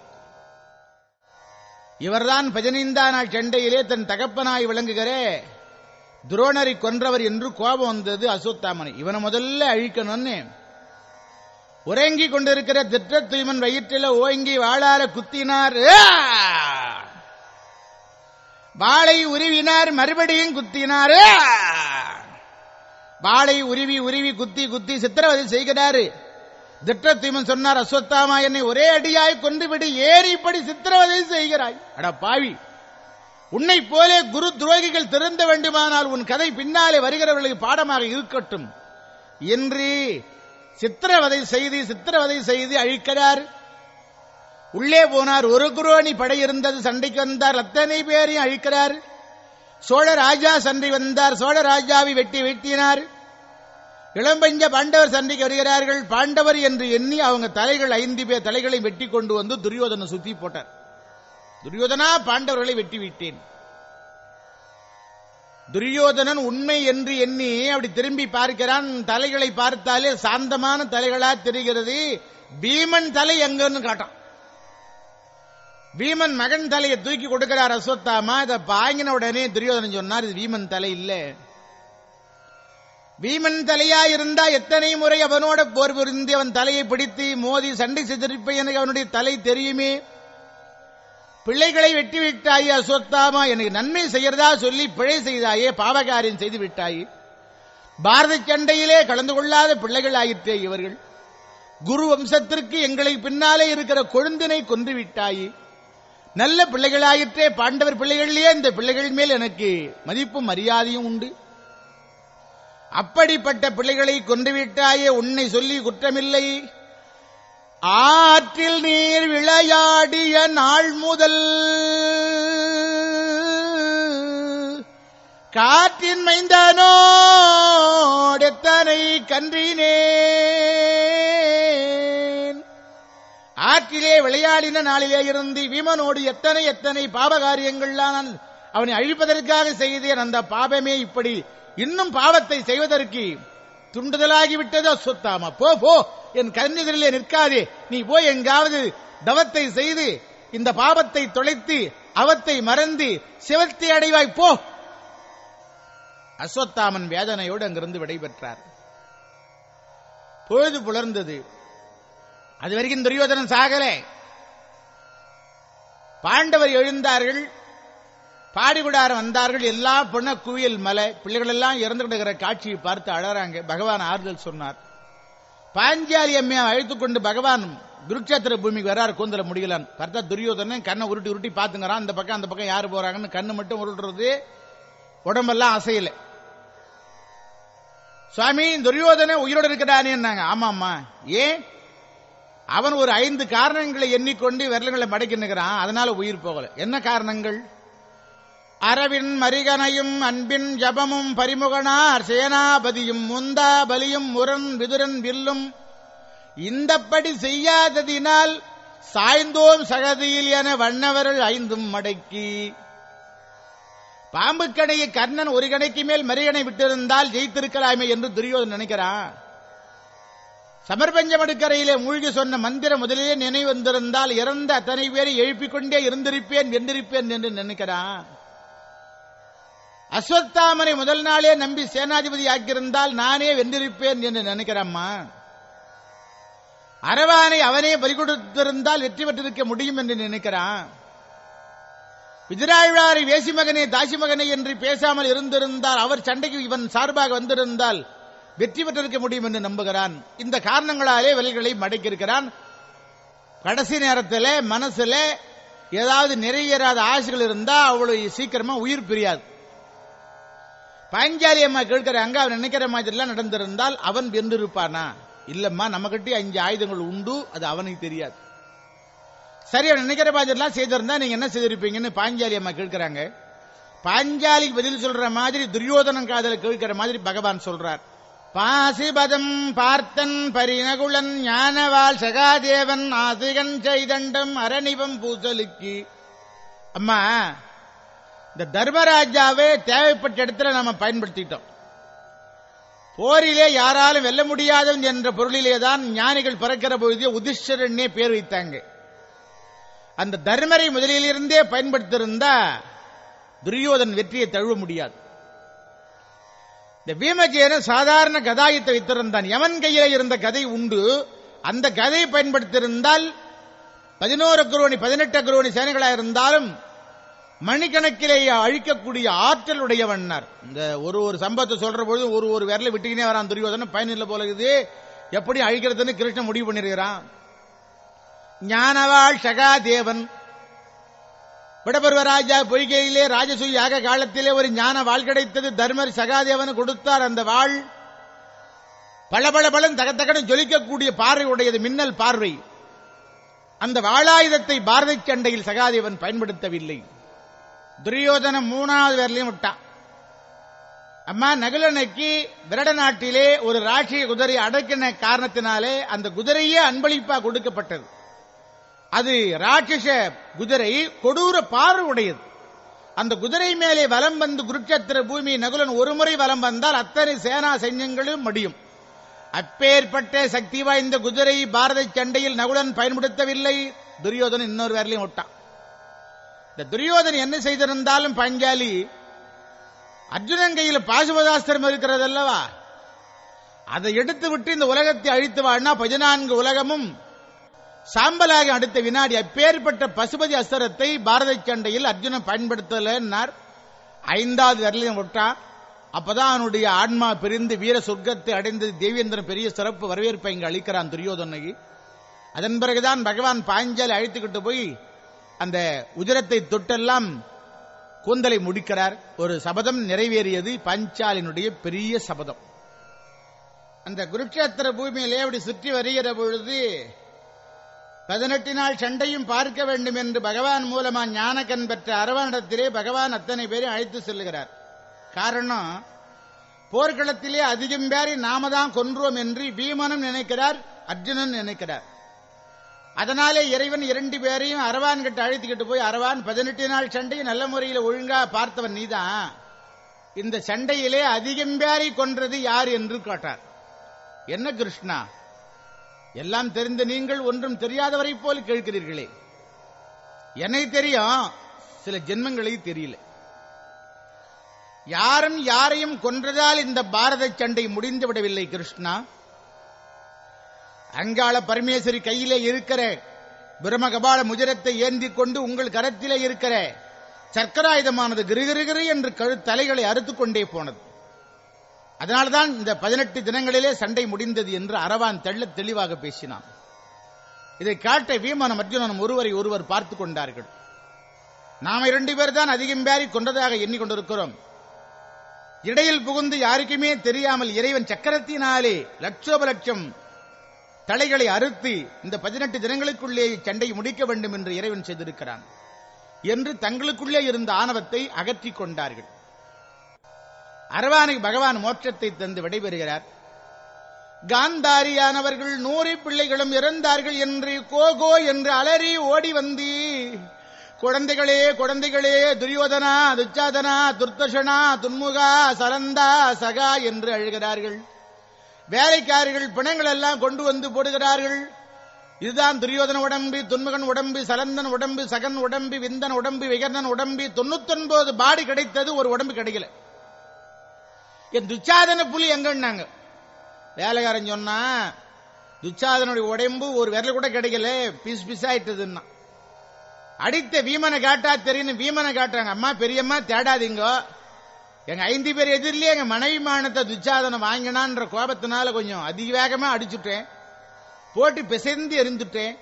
இவர்தான் பதினைந்தாம் நாள் சண்டையிலே தன் தகப்பனாய் விளங்குகிற. துரோணரை கொன்றவர் என்று கோபம் வந்தது அசோத்தாமனை இவனை முதல்ல அழிக்கணும்னு உறங்கி கொண்டிருக்கிற திட்டத்தீமன் வயிற்றில ஓங்கி வாழார குத்தினார். வாளை உருவினார் மறுபடியும் குத்தினார். வாளை உருவி உருவி குத்தி குத்தி சித்திரவதை செய்கிறாரு. திட்டத்தீமன் சொன்னார் அஸ்வத்தாமா என்னை ஒரே அடியாய் கொன்றுவிடு ஏறி இப்படி சித்திரவதை செய்கிறாய். அட பாவி உன்னை போலே குரு துரோகிகள் திருந்த வேண்டுமானால் உன் கதை பின்னாலே வருகிறவர்களுக்கு பாடமாக இருக்கட்டும். என்று சித்திரவதை செய்து சித்திரவதை செய்து அழிக்கிறார். உள்ளே போனார் ஒரு குரோணி படை இருந்தது சண்டைக்கு வந்தார் அத்தனை பேரையும் அழிக்கிறார். சோழ ராஜா சண்டை வந்தார் சோழ ராஜாவை வெட்டி வெட்டினார் இளம்பஞ்ச பாண்டவர் சண்டைக்கு வருகிறார்கள். பாண்டவர் என்று எண்ணி அவங்க தலைகள் ஐந்து பேர் தலைகளை வெட்டி கொண்டு வந்து துரியோதனை சுத்தி போட்டார். துரியோதனா பாண்டவர்களை வெட்டி விட்டேன் துரியோதனன் உண்மை என்று எண்ணி அப்படி திரும்பி பார்க்கிறான். தலைகளை பார்த்தாலே சாந்தமான தலைகளா தெரிகிறது. பீமன் தலை எங்கன்னு காட்டான். பீமன் மகன் தலையை தூக்கி கொடுக்கிறார் அஸ்வத்தாமா. இதை பாங்கின உடனே துரியோதனன் சொன்னார் இது பீமன் தலை இல்ல. பீமன் தலையா இருந்தா எத்தனை முறை அவனோட போர் புரிந்து அவன் தலையை பிடித்து மோதி சண்டை சிதறிப்ப எனக்கு அவனுடைய தலை தெரியுமே? பிள்ளைகளை வெட்டி விட்டாயே அஸ்வத்தாமா? எனக்கு நன்மை செய்யறதா சொல்லி பிழை செய்தாயே பாவகாரியம் செய்து விட்டாயே? பாரத சண்டையிலே கலந்து கொள்ளாத பிள்ளைகள் ஆயிற்றே இவர்கள். குரு வம்சத்திற்கு எங்களை பின்னாலே இருக்கிற கொழுந்தினை கொன்று விட்டாயே? நல்ல பிள்ளைகளாயிற்றே பாண்டவர் பிள்ளைகளிலேயே இந்த பிள்ளைகள் மேல் எனக்கு மதிப்பும் மரியாதையும் உண்டு. அப்படிப்பட்ட பிள்ளைகளை கொன்றுவிட்டாயே உன்னை சொல்லி குற்றமில்லை. ஆற்றில் நீர் விளையாடிய நாள் முதல் காற்றின் மைந்தனோடு எத்தனை கன்றினேன். ஆற்றிலே விளையாடின நாளிலே இருந்து வீமனோடு எத்தனை எத்தனை பாபகாரியங்கள்லாம் நான் அவனை அழிப்பதற்காக செய்தேன். அந்த பாபமே இப்படி இன்னும் பாவத்தை செய்வதற்கு துண்டுதலாகிவிட்டதோ சொத்தாமா? போ போ. என் கண்ணெதிரிலே நிற்காதே. நீ போய் எங்காவது தவத்தை செய்து இந்த பாவத்தை தொலைத்து அவத்தை மறந்து சிவத்தை அடைவாய் போ. அஸ்வத்தாமன் வேதனையோடு அங்கிருந்து விடைபெற்றார். பொழுது புலர்ந்தது. அது வரைக்கும் துரியோதனன் சாகலே. பாண்டவர் எழுந்தார்கள். பாடிகுடாரம் வந்தார்கள் எல்லா பொண்ண குவியல் மலை பிள்ளைகள் எல்லாம் இறந்து கிடக்கிற காட்சியை பார்த்து அழறாங்க. பகவான் ஆறுதல் சொன்னார். பாஞ்சாலி அம்மையை அழைத்துக் கொண்டு பகவான் குருட்சேத்திர பூமிக்கு வரார் கூந்தல முடியலான் பார்த்தா துரியோதனன் கண்ணை உருட்டி உருட்டி பாத்துங்கிறான் அந்த பக்கம் அந்த பக்கம் யாரு போறாங்கன்னு கண்ணு மட்டும் உருட்டுறது உடம்பெல்லாம் அசையல. சுவாமி துரியோதன உயிரோடு இருக்கிறானேன்னாங்க ஆமாம்மா. ஏன்? அவன் ஒரு ஐந்து காரணங்களை எண்ணிக்கொண்டு விரல்களை மடக்கி நிற்கிறான். அதனால உயிர் போகல. என்ன காரணங்கள்? அரவின் மரிகனையும் அன்பின் ஜபமும் பரிமுகனார் சேனாபதியும் முந்தா பலியும் முரண் விதுரன் வில்லும். இந்தப்படி செய்யாததினால் சாய்ந்தோம் சகதியில் என வண்ணவர்கள் ஐந்தும் மடக்கி. பாம்பு கணையை கர்ணன் ஒரு கணைக்கு மேல் மரியணை விட்டிருந்தால் ஜெயித்திருக்கலாமே என்று துரியோதன் நினைக்கிறான். சமர்பஞ்சமடுக்கரையிலே மூழ்கி சொன்ன மந்திரம் முதலிலே நினைவு வந்திருந்தால் இறந்த அத்தனை பேரை எழுப்பிக் கொண்டே இருந்திருப்பேன் வென்றிருப்பேன் என்று நினைக்கிறான். அஸ்வத்தாமனை முதல் நாளே நம்பி சேனாதிபதி ஆக்கியிருந்தால் நானே வென்றிருப்பேன் என்று நினைக்கிறம்மா. அரவானை அவனே பறிகொடுத்திருந்தால் வெற்றி பெற்றிருக்க முடியும் என்று நினைக்கிறான். விதிராழ்வாரை வேசி மகனே தாசி மகனே என்று பேசாமல் இருந்திருந்தால் அவர் சண்டைக்கு இவன் சார்பாக வந்திருந்தால் வெற்றி பெற்றிருக்க முடியும் என்று நம்புகிறான். இந்த காரணங்களாலே விலைகளை மடக்கியிருக்கிறான். கடைசி நேரத்தில் மனசுல ஏதாவது நிறைவேறாத ஆசைகள் இருந்தா அவ்வளவு சீக்கிரமா உயிர் பிரியாது. பாஞ்சாலி அம்மா கேட்கிற அங்க அவன் நினைக்கிற மாதிரிலாம் நடந்திருந்தால் அவன் வென்றிருப்பானா? இல்லம்மா நம்மகிட்ட அஞ்சு ஆயுதங்கள் உண்டு அது அவனுக்கு தெரியாது. சரி அவன் நினைக்கிற மாதிரிலாம் செய்திருந்தா நீங்க என்ன செய்திருப்பீங்கன்னு பாஞ்சாலி அம்மா கேட்கிறாங்க. பாஞ்சாலிக்கு பதில் சொல்ற மாதிரி துரியோதனம் காதல கேட்கிற மாதிரி பகவான் சொல்றார். பாசிபதம் பார்த்தன் பரிநகுலன் ஞானவால் சகாதேவன் ஆசிகன் செய்தண்டம் அரணிவம் பூசலுக்கு. அம்மா இந்த தர்மராஜாவே தேவைப்பட்ட இடத்துல நம்ம பயன்படுத்திட்டோம். போரிலே யாராலும் வெல்ல முடியாதவன் என்ற பொருளிலே தான் ஞானிகள் பிறக்கிற பொழுது உதிஷ்டரன்னே பேர் வைத்தாங்க. அந்த தர்மரை முதலிலிருந்தே பயன்படுத்தியிருந்தா துரியோதன் வெற்றியை தழுவ முடியாது. இந்த பீமஜேனன் சாதாரண கதாயத்தை வைத்திருந்தான். எவன் கையில இருந்த கதை உண்டு. அந்த கதையை பயன்படுத்தியிருந்தால் பதினோரு குரோனி பதினெட்டு குரோணி சேனைகளாக இருந்தாலும் மணிக்கணக்கிலேயே அழிக்கக்கூடிய ஆற்றல் உடையவன்னார் இந்த ஒரு ஒரு சம்பவத்தை சொல்ற பொழுது ஒரு ஒரு விரல விட்டுக்கினே வரான் துரியோதனன். பயனில்லை போல இருக்குது. எப்படி அழிக்கிறதுன்னு கிருஷ்ணன் முடிவு பண்ணிருக்கிறான். ஞானவாள் சகாதேவன். விடபர்வராஜா பொய்கையிலே ராஜசூயாக யாக காலத்திலே ஒரு ஞான வாழ் கிடைத்தது. தர்மர் சகாதேவன் கொடுத்தார் அந்த வாழ் பளபள பலன் தகத்தகன ஜொலிக்கக்கூடிய பார்வை உடையது மின்னல் பார்வை. அந்த வாழாயுதத்தை பாரதி சண்டையில் சகாதேவன் பயன்படுத்தவில்லை. துரியோதன மூணாவது விரலையும் விட்டான். அம்மா நகுலனுக்கு விரட நாட்டிலே ஒரு ராட்சிய குதிரை அடக்கின காரணத்தினாலே அந்த குதிரையே அன்பளிப்பா கொடுக்கப்பட்டது. அது ராட்சச குதிரை கொடூர பார்வை உடையது. அந்த குதிரை மேலே வலம் வந்து குருட்சத்திர பூமி நகுலன் ஒரு முறை வலம் வந்தால் அத்தனை சேனா சைன்யங்களும் முடியும். அப்பேற்பட்ட சக்தி வாய்ந்த குதிரை பாரத சண்டையில் நகுலன் பயன்படுத்தவில்லை. துரியோதன் இன்னொரு வேரலையும் விட்டான். இந்த துரியோதன் என்ன செய்திருந்தாலும் பஞ்சாலி அர்ஜுனன் கையில் பாசுபதாஸ்திரம் இருக்கிறது அல்லவா அதை எடுத்து விட்டு இந்த உலகத்தை அழித்து வாழ்னா பதினான்கு உலகமும் சாம்பலாக அடுத்த வினாடி அப்பேற்பட்ட பசுபதி அஸ்திரத்தை பாரத சண்டையில் அர்ஜுனன் பயன்படுத்தலன்னார். ஐந்தாவது விரலையும் விட்டான். அப்பதான் அவனுடைய ஆன்மா பிரிந்து வீர சொர்க்கத்தை அடைந்து தேவேந்திரன் பெரிய சிறப்பு வரவேற்பை இங்கு அளிக்கிறான் துரியோதனைக்கு அதன் பிறகுதான் பகவான் பாஞ்சாலி அழைத்துக்கிட்டு போய் அந்த உஜரத்தை தொட்டெல்லாம் கூந்தலை முடிக்கிறார். ஒரு சபதம் நிறைவேறியது பஞ்சாலினுடைய பெரிய சபதம். அந்த குருக்ஷேத்திர பூமியிலே அப்படி சுற்றி வருகிற பொழுது பதினெட்டு நாள் சண்டையும் பார்க்க வேண்டும் என்று பகவான் மூலமா ஞானக்கன் பெற்ற அரவணிடத்திலே பகவான் அத்தனை பேரையும் அழைத்து செல்லுகிறார் காரணம் போர்க்களத்திலே அதிகம் பேரை நாம தான் கொன்றோம் என்று பீமனும் நினைக்கிறார் அர்ஜுனன் நினைக்கிறார். அதனாலே இறைவன் இரண்டு பேரையும் அரவான் கிட்ட அழைத்துக்கிட்டு போய் அரவான் பதினெட்டு நாள் சண்டையை நல்ல முறையில் ஒழுங்கா பார்த்தவன் நீதான். இந்த சண்டையிலே அதிகம் பேரை கொன்றது யார் என்று கேட்டார். என்ன கிருஷ்ணா? எல்லாம் தெரிந்த நீங்கள் ஒன்றும் தெரியாதவரை போல் கேட்கிறீர்களே. என்னை தெரியும் சில ஜென்மங்களை தெரியல. யாரும் யாரையும் கொன்றதால் இந்த பாரத சண்டை முடிந்து விடவில்லை கிருஷ்ணா. அங்காள பரமேஸ்வரி கையிலே இருக்கிற பிரம்மகபால முஜரத்தை ஏந்தி கொண்டு உங்கள் கரத்திலே இருக்கிற சர்க்கராயுதமானது கிருகிருகிரு என்று கழு தலைகளை அறுத்துக் கொண்டே போனது. அதனால்தான் இந்த பதினெட்டு தினங்களிலே சண்டை முடிந்தது என்று அரவான் தெள்ள தெளிவாக பேசினான். இதை காட்ட வீமனும் அர்ஜுனனும் ஒருவரை ஒருவர் பார்த்துக் கொண்டார்கள். நாம இரண்டு பேர் தான் அதிகம் பேரி கொண்டதாக எண்ணிக்கொண்டிருக்கிறோம். இடையில் புகுந்து யாருக்குமே தெரியாமல் இறைவன் சக்கரத்தினாலே லட்சோப லட்சம் தலைகளை அறுத்து இந்த பதினெட்டு தினங்களுக்குள்ளே சண்டை முடிக்க வேண்டும் என்று இறைவன் செய்திருக்கிறான் என்று தங்களுக்குள்ளே இருந்த ஆணவத்தை அகற்றிக் கொண்டார்கள். அரவானுக்கு பகவான் மோட்சத்தை தந்து விடைபெறுகிறார். காந்தாரியானவர்கள் நூறு பிள்ளைகளும் இறந்தார்கள் என்று கோகோ என்று அலறி ஓடி வந்து குழந்தைகளே குழந்தைகளே துரியோதனா துச்சாதனா துர்தஷனா துன்முகா சரந்தா சகா என்று அழுகிறார்கள். வேலைக்காரர்கள் பிணங்கள் எல்லாம் கொண்டு வந்து போடுகிறார்கள். இதுதான் துரியோதன உடம்பு துன்முகன் உடம்பு சலந்தன் உடம்பு சகன் உடம்பு விந்தன் உடம்பு விகர்ணன் உடம்பு தொண்ணூத்தொன்பது பாடி கிடைத்தது ஒரு உடம்பு கிடைக்கல. என் துச்சாதன புலி எங்கன்னாங்க? வேலைக்காரன் சொன்னா துச்சாதனுடைய உடம்பு ஒரு விரல் கூட கிடைக்கல பீஸ் பீஸ் ஆயிட்டதுன்னா அடித்த வீமனை காட்டா தெரியும் வீமனை காட்டுறாங்க. அம்மா பெரியம்மா தேடாதீங்க. எங்க ஐந்து பேர் எதிரிலே எங்க மனைவி மானத்தை துச்சாதனம் வாங்கினான்ற கோபத்தினால கொஞ்சம் அதிக வேகமா அடிச்சுட்டேன். போட்டு பிசைந்து எரிந்துட்டேன்.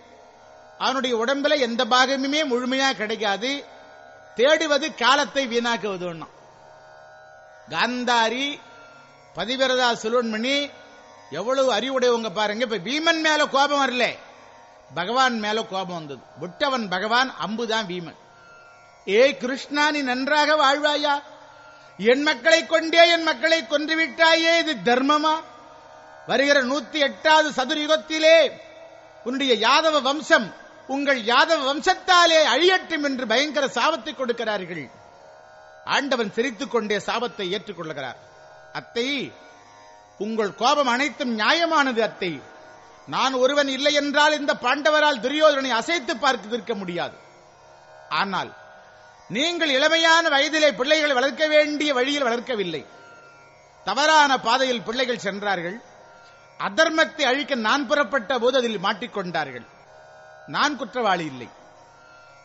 அவனுடைய உடம்புல எந்த பாகமுமே முழுமையா கிடைக்காது. தேடுவது காலத்தை வீணாக்குவது காந்தாரி பதிவிரதா சுலோன்மணி எவ்வளவு அறிவுடையவங்க பாருங்க. இப்ப பீமன் மேல கோபம் வரல. பகவான் மேல கோபம் வந்தது. விட்டவன் பகவான் அம்புதான் பீமன். ஏய் கிருஷ்ணா நீ நன்றாக வாழ்வாயா? என் மக்களை கொண்டே என் மக்களை கொன்றுவிட்டாயே இது தர்மமா? வருகிற நூத்தி எட்டாவது சதுர்யுகத்திலே உன்னுடைய யாதவ வம்சம் உங்கள் யாதவ வம்சத்தாலே அழியட்டும் என்று பயங்கர சாபத்தை கொடுக்கிறார்கள். ஆண்டவன் சிரித்துக் கொண்டே சாபத்தை ஏற்றுக்கொள்கிறார். அத்தை உங்கள் கோபம் அனைத்தும் நியாயமானது அத்தை. நான் ஒருவன் இல்லை என்றால் இந்த பாண்டவரால் துரியோதனை அசைத்து பார்த்திருக்க முடியாது. ஆனால் நீங்கள் இளமையான வயதிலே பிள்ளைகளை வளர்க்க வேண்டிய வழியில் வளர்க்கவில்லை. தவறான பாதையில் பிள்ளைகள் சென்றார்கள். அதர்மத்தை அழிக்க நான் புறப்பட்ட போது அதில் மாட்டிக்கொண்டார்கள். நான் குற்றவாளி இல்லை.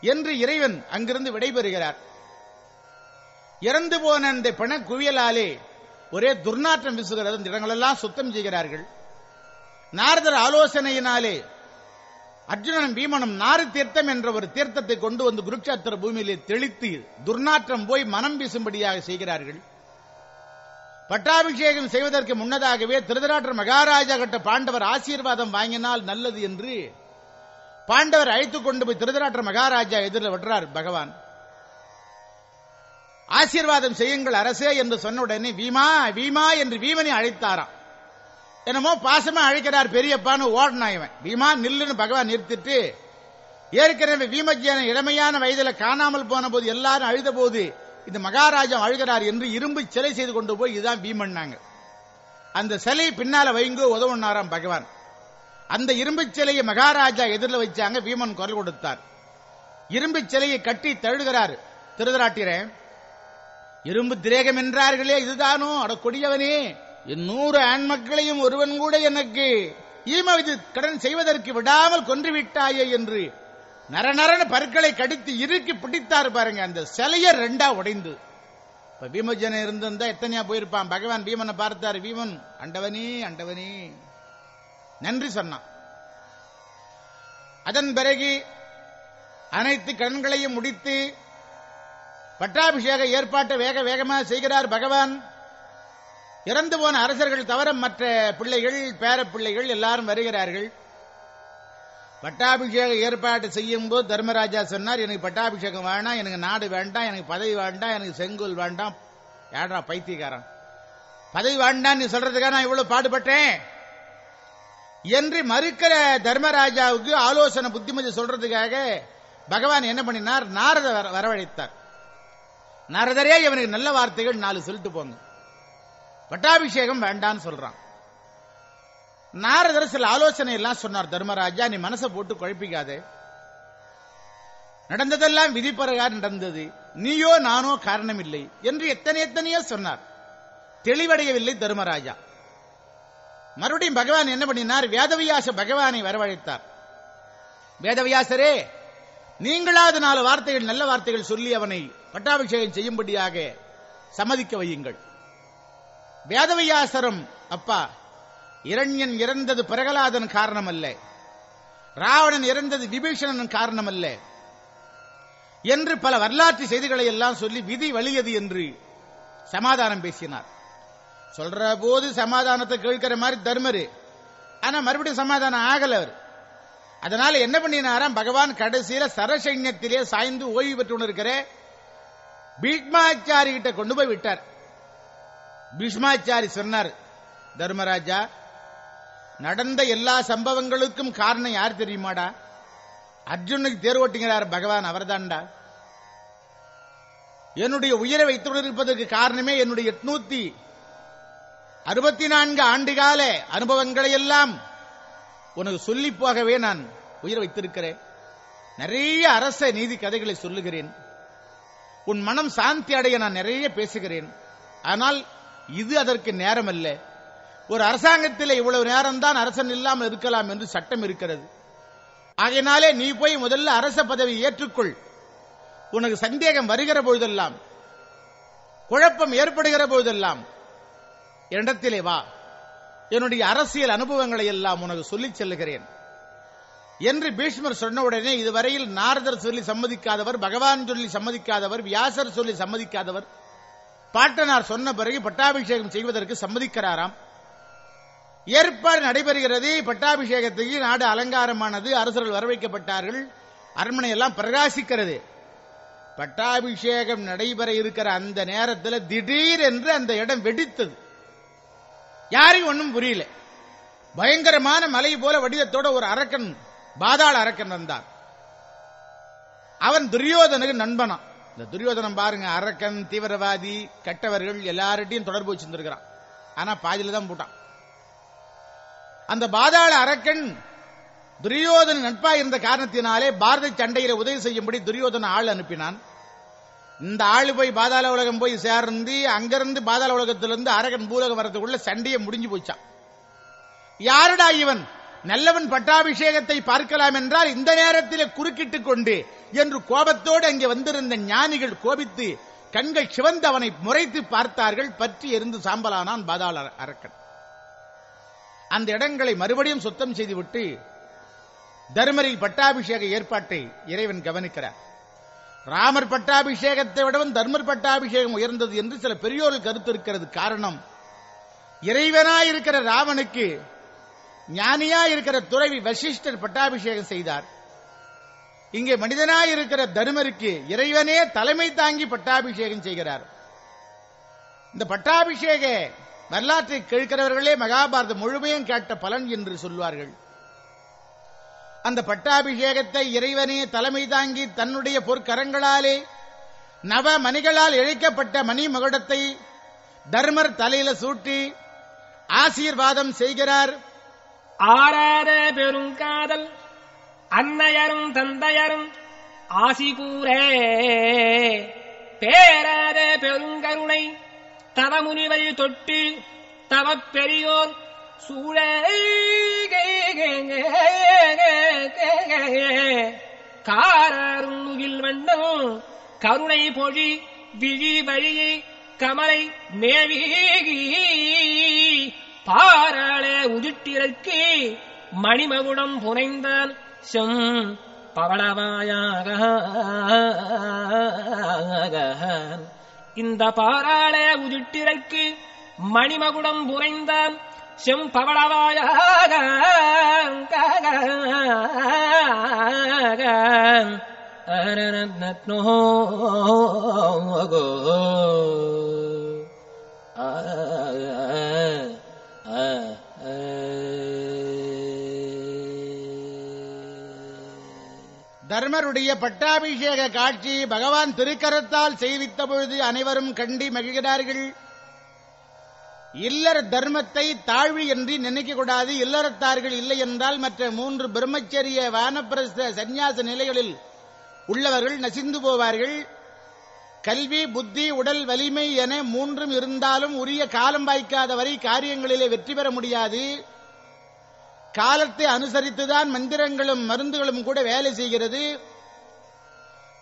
என்று இறைவன் அங்கிருந்து விடைபெறுகிறார். இறந்து போன அந்த பிண குவியலாலே ஒரே துர்நாற்றம் வீசுகிறது. அந்த இடங்களெல்லாம் சுத்தம் செய்கிறார்கள். நாரதர் ஆலோசனையினாலே அர்ஜுனனும் பீமனும் நாறு தீர்த்தம் என்ற ஒரு தீர்த்தத்தை கொண்டு வந்து குருட்சேத்திர பூமியிலே தெளித்து துர்நாற்றம் போய் மனம் வீசும்படியாக செய்கிறார்கள். பட்டாபிஷேகம் செய்வதற்கு முன்னதாகவே திருதராட்டர் மகாராஜா கட்ட பாண்டவர் ஆசீர்வாதம் வாங்கினால் நல்லது என்று பாண்டவர் அழைத்துக் கொண்டு போய் திருதராட்டர் மகாராஜா எதிரில் விடுறார் பகவான். ஆசீர்வாதம் செய்யுங்கள் அரசே என்று சொன்ன உடனே வீமா வீமா என்று வீமனை அழைத்தாராம். என்னமோ பாசமா அழைக்கிறார் பெரியப்பான்னு ஓடனா இவன். பீமா நில்லுன்னு பகவான் நிறுத்திட்டு ஏற்கனவே வீமஜியான இளமையான வயதுல காணாமல் போன போது எல்லாரும் அழுத போது இந்த மகாராஜா அழுகிறார் என்று இரும்பு சிலை செய்து கொண்டு போய் இதுதான் பீமன்னாங்க. அந்த சிலை பின்னால வைங்கோ உதவுனாராம் பகவான். அந்த இரும்பு சிலையை மகாராஜா எதிரில் வச்சாங்க பீமன் குரல் கொடுத்தார். இரும்பு சிலையை கட்டி தழுகிறார் திருதராட்டிரன் இரும்பு திரேகம் என்றார்களே இதுதானோ? அட கொடியவனே என் ஆண் மக்களையும் ஒருவன் கூட எனக்கு ஈமவிதி கடன் செய்வதற்கு விடாமல் கொன்றுவிட்டாயே என்று நரநரன பற்களை கடித்து இறுக்கி பிடித்தார் பாருங்க. அந்த சிலைய ரெண்டா உடைந்து. இப்ப பீமஜன இருந்திருந்தா எத்தனையா போயிருப்பான்? பகவான் பீமனை பார்த்தார் பீமன் அண்டவனே அண்டவனே. நன்றி சொன்னான். அதன் பிறகு அனைத்து கடன்களையும் முடித்து பட்டாபிஷேக ஏற்பாட்டை வேக வேகமாக செய்கிறார் பகவான். இறந்து போன அரசர்கள் தவிர மற்ற பிள்ளைகள் பேர பிள்ளைகள் எல்லாரும் வருகிறார்கள். பட்டாபிஷேக ஏற்பாடு செய்யும் போது தர்மராஜா சொன்னார் எனக்கு பட்டாபிஷேகம் வேண்டாம் எனக்கு நாடு வேண்டாம் எனக்கு பதவி வேண்டாம் எனக்கு செங்கோல் வேண்டாம். ஏடா பைத்தியக்காரன்? பதவி வேண்டாம் நீ சொல்றதுக்காக நான் இவ்வளவு பாடுபட்டேன். என்று மறுக்கிற தர்மராஜாவுக்கு ஆலோசனை புத்திமதி சொல்றதுக்காக பகவான் என்ன பண்ணினார்? நாரத வர- வரவழைத்தார். நாரதரே இவனுக்கு நல்ல வார்த்தைகள் நாலு சொல்லிட்டு போங்க. பட்டாபிஷேகம் வேண்டான்னு சொல்றான். நாரதர் சில ஆலோசனை எல்லாம் சொன்னார் தர்மராஜா நீ மனசை போட்டு குழப்பிக்காதே. நடந்ததெல்லாம் விதிப்பரகார் நடந்தது. நீயோ நானோ காரணம் இல்லை என்று எத்தனை எத்தனையோ சொன்னார். தெளிவடையவில்லை தர்மராஜா. மறுபடியும் பகவான் என்ன பண்ணினார்? வேதவியாச பகவானை வரவழைத்தார். வேதவியாசரே நீங்களாவது நாலு வார்த்தைகள் நல்ல வார்த்தைகள் சொல்லி அவனை பட்டாபிஷேகம் செய்யும்படியாக சம்மதிக்க வையுங்கள். வேதவியாசரும் அப்பா இரண்யன் இறந்தது பிரகலாதன் காரணம் அல்ல ராவணன் இறந்தது விபீஷணன் காரணம் அல்ல என்று பல வரலாற்று செய்திகளை எல்லாம் சொல்லி விதி வலியது என்று சமாதானம் பேசினார். சொல்ற போது சமாதானத்தை கேட்கிற மாதிரி தர்மரு. ஆனா மறுபடியும் சமாதானம் ஆகல அவர். அதனால என்ன பண்ணினாராம்? பகவான் கடைசியில சரசைன்யத்திலே சாய்ந்து ஓய்வு பெற்று இருக்கிற பீஷ்மாச்சாரி கிட்ட கொண்டு போய் விட்டார். பீஷ்மாச்சாரி சொன்னார் தர்மராஜா நடந்த எல்லா சம்பவங்களுக்கும் காரணம் யார் தெரியுமாடா? அர்ஜுனுக்கு தேர் ஓட்டுகிறார் பகவான் அவர்தான்டா. என்னுடைய உயிரை வைத்துடன் இருப்பதற்கு காரணமே என்னுடைய எட்நூத்தி அறுபத்தி நான்கு ஆண்டுகால அனுபவங்களை எல்லாம் உனக்கு சொல்லி போகவே நான் உயிர் வைத்திருக்கிறேன். நிறைய அரச நீதி கதைகளை சொல்லுகிறேன். உன் மனம் சாந்தி அடைய நான் நிறைய பேசுகிறேன். ஆனால் இது அதற்கு நேரம் அல்ல ஒரு அரசாங்கத்தில் இவ்வளவு நேரம் தான் அரசன் இல்லாமல் இருக்கலாம் என்று சட்டம் இருக்கிறது. ஆகையினாலே நீ போய் முதல்ல அரச பதவி ஏற்றுக்கொள். உனக்கு சந்தேகம் வருகிற பொழுதெல்லாம் குழப்பம் ஏற்படுகிற பொழுதெல்லாம் என்னிடத்திலே வா. என்னுடைய அரசியல் அனுபவங்களை எல்லாம் உனக்கு சொல்லிச் செல்லுகிறேன். என்று பீஷ்மர் சொன்ன உடனே இதுவரையில் நாரதர் சொல்லி சம்மதிக்காதவர் பகவான் சொல்லி சம்மதிக்காதவர் வியாசர் சொல்லி சம்மதிக்காதவர் பாட்டனார் சொன்ன பிறகு பட்டாபிஷேகம் செய்வதற்கு சம்மதிக்கிறாராம். ஏற்பாடு நடைபெறுகிறது. பட்டாபிஷேகத்துக்கு நாடு அலங்காரமானது. அரசர்கள் வரவைக்கப்பட்டார்கள் அரண்மனை எல்லாம் பிரகாசிக்கிறது. பட்டாபிஷேகம் நடைபெற இருக்கிற அந்த நேரத்தில் திடீர் என்று அந்த இடம் வெடித்தது. யாரையும் ஒன்றும் புரியல. பயங்கரமான மலை போல வடிவத்தோட ஒரு அரக்கன் பாதாள அரக்கன் வந்தான். அவன் துரியோதனுக்கு நண்பனான் இந்த துரியோதனம் பாருங்க அரக்கன் தீவிரவாதி கெட்டவர்கள் எல்லார்ட்டையும் தொடர்பு வச்சிருந்திருக்கிறான். ஆனா பாதியில தான் போட்டான். அந்த பாதாள அரக்கன் துரியோதன நட்பா இருந்த காரணத்தினாலே பாரத சண்டையில உதவி செய்யும்படி துரியோதன ஆள் அனுப்பினான். இந்த ஆளு போய் பாதாள உலகம் போய் சேர்ந்து அங்கிருந்து பாதாள உலகத்திலிருந்து அரகன் பூலகம் வரதுக்குள்ள சண்டையை முடிஞ்சு போச்சான் யாருடா இவன்? நல்லவன் பட்டாபிஷேகத்தை பார்க்கலாம் என்றால் இந்த நேரத்தில் குறுக்கிட்டுக் கொண்டு என்று கோபத்தோடு அங்கே வந்திருந்த ஞானிகள் கோபித்து கண்கள் சிவந்து அவனை முறைத்து பார்த்தார்கள். பற்றி எரிந்து சாம்பலானான் பாதாள அரக்கன். அந்த இடங்களை மறுபடியும் சுத்தம் செய்துவிட்டு தருமரில் பட்டாபிஷேக ஏற்பாட்டை இறைவன் கவனிக்கிறார். ராமர் பட்டாபிஷேகத்தை விடவும் தர்மர் பட்டாபிஷேகம் உயர்ந்தது என்று சில பெரியோர்கள் கருத்து இருக்கிறது காரணம் இறைவனாயிருக்கிற ராமனுக்கு ஞானியா இருக்கிற துறவி வசிஷ்டர் பட்டாபிஷேகம் செய்தார். இங்கே மனிதனாய் இருக்கிற தருமருக்கு இறைவனே தலைமை தாங்கி பட்டாபிஷேகம் செய்கிறார். இந்த பட்டாபிஷேக வரலாற்றை கேட்கிறவர்களே மகாபாரதம் முழுமையும் கேட்ட பலன் என்று சொல்வார்கள். அந்த பட்டாபிஷேகத்தை இறைவனே தலைமை தாங்கி தன்னுடைய பொற்கரங்களாலே நவ மணிகளால் இழைக்கப்பட்ட மணி மகுடத்தை தர்மர் தலையில சூட்டி ஆசீர்வாதம் செய்கிறார். ஆராத பெருங்காதல் அன்னையரும் தந்தையரும் ஆசி கூறே பேராத பெருங்கருணை தவமுனிவை தொட்டு தவ பெரியோர் சூழ. காரரும் வண்ணம் கருணை பொழி விழி வழியை கமலை மேவி பாராளே உதிட்டிறக்கி மணிமகுடம் புனைந்தான் செம் பவளவாயாக இந்த பாராளே உதிட்டிறக்கி மணிமகுடம் புனைந்தான் செம் பவளவாயாக அரநத்னோ ஆ தர்மருடைய பட்டாபிஷேக காட்சி பகவான் திருக்கரத்தால் செய்வித்த பொழுது அனைவரும் கண்டி மகிழ்கிறார்கள். இல்லற தர்மத்தை தாழ்வு என்று நினைக்கக்கூடாது இல்லறத்தார்கள் இல்லை என்றால் மற்ற மூன்று பிரம்மச்சரிய வானப்பிரஸ்த சந்நியாச நிலைகளில் உள்ளவர்கள் நசிந்து போவார்கள். கல்வி புத்தி உடல் வலிமை என மூன்றும் இருந்தாலும் உரிய காலம் வாய்க்காத வரை காரியங்களிலே வெற்றி பெற முடியாது. காலத்தை அனுசரித்துதான் மந்திரங்களும் மருந்துகளும் கூட வேலை செய்கிறது.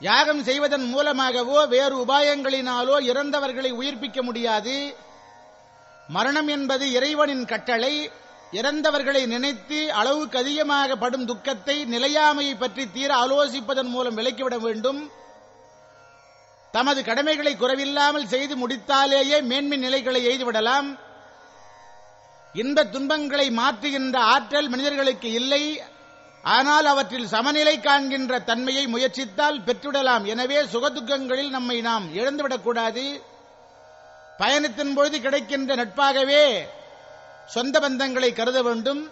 யாகம் செய்வதன் மூலமாகவோ வேறு உபாயங்களினாலோ இறந்தவர்களை உயிர்ப்பிக்க முடியாது. மரணம் என்பது இறைவனின் கட்டளை. இறந்தவர்களை நினைத்து அளவுக்கு அதிகமாக படும் துக்கத்தை நிலையாமையை பற்றி தீர ஆலோசிப்பதன் மூலம் விலக்கிவிட வேண்டும். தமது கடமைகளை குறைவில்லாமல் செய்து முடித்தாலேயே மேன்மை நிலைகளை எய்துவிடலாம். இன்ப துன்பங்களை மாற்றுகின்ற ஆற்றல் மனிதர்களுக்கு இல்லை. ஆனால் அவற்றில் சமநிலை காண்கின்ற தன்மையை முயற்சித்தால் பெற்றுவிடலாம் எனவே சுகதுக்கங்களில் நம்மை நாம் இழந்துவிடக்கூடாது. பயணத்தின் பொழுது கிடைக்கின்ற நட்பாகவே சொந்த பந்தங்களை கருத வேண்டும்.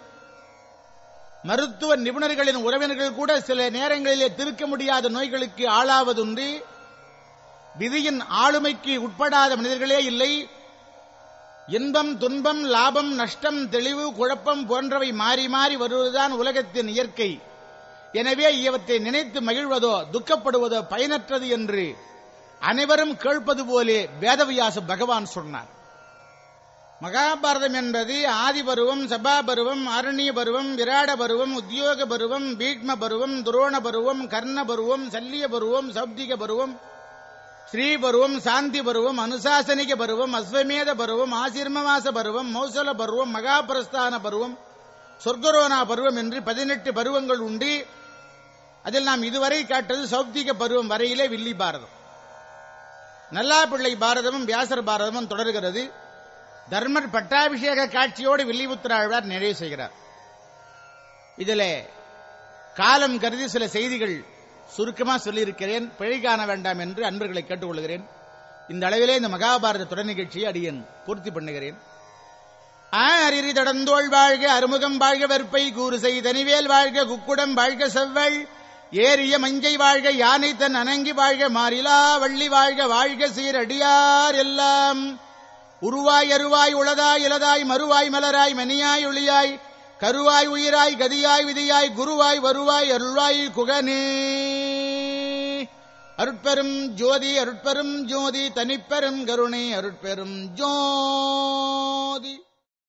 மருத்துவ நிபுணர்களின் உறவினர்கள் கூட சில நேரங்களிலே திருக்க முடியாத நோய்களுக்கு ஆளாவதுண்டு. விதியின் ஆளுமைக்கு உட்படாத மனிதர்களே இல்லை. இன்பம் துன்பம் லாபம் நஷ்டம் தெளிவு குழப்பம் போன்றவை மாறி மாறி வருவதுதான் உலகத்தின் இயற்கை. எனவே இவற்றை நினைத்து மகிழ்வதோ துக்கப்படுவதோ பயனற்றது என்று அனைவரும் கேட்பது போலே வேதவியாச பகவான் சொன்னார். மகாபாரதம் என்பது ஆதி பருவம் சபா பருவம் அரணிய பருவம் விராட பருவம் உத்தியோக பருவம் பீட்ம பருவம் துரோண பருவம் கர்ண பருவம் சல்லிய பருவம் சௌப்திக பருவம் ஸ்ரீ பருவம் சாந்தி பருவம் அனுசாசனிக பருவம் அஸ்வமேத பருவம் ஆசிர்மவாச பருவம் மௌசல பருவம் மகாபிரஸ்தான பருவம் சொர்க்கரோனா பருவம் என்று பதினெட்டு பருவங்கள் உண்டு. அதில் நாம் இதுவரை காட்டது சௌப்திக பருவம் வரையிலே வில்லி பாரதம். நல்லா பிள்ளை பாரதமும் வியாசர் பாரதமும் தொடர்கிறது. தர்மர் பட்டாபிஷேக காட்சியோடு வில்லிபுத்திராழ்வார் நிறைவு செய்கிறார். இதில் காலம் கருதி சில செய்திகள் சுருக்கமா சொல்லியிருக்கிறேன். பிழை காண வேண்டாம் என்று அன்பர்களை கேட்டுக்கொள்கிறேன். இந்த அளவிலே இந்த மகாபாரத தொடர் நிகழ்ச்சியை அடியன் பூர்த்தி பண்ணுகிறேன். அரிரி தொடர்ந்தோள் வாழ்க அறுமுகம் வாழ்க வெறுப்பை கூறு செய் தனிவேல் வாழ்க குக்குடம் வாழ்க செவ்வள் ஏறிய மஞ்சை வாழ்க யானை தன் அணங்கி வாழ்க மாறிலா வள்ளி வாழ்க வாழ்க சீரடியார் எல்லாம். உருவாய் அருவாய் உளதாய் இலதாய் மறுவாய் மலராய் மணியாய் ஒளியாய். கருவாய் உயிராய் கதியாய் விதியாய் குருவாய் வருவாய் அருள்வாய் குகனே. அருட்பெரும் ஜோதி அருட்பெரும் ஜோதி தனிப்பெரும் கருணை அருட்பெரும் ஜோதி.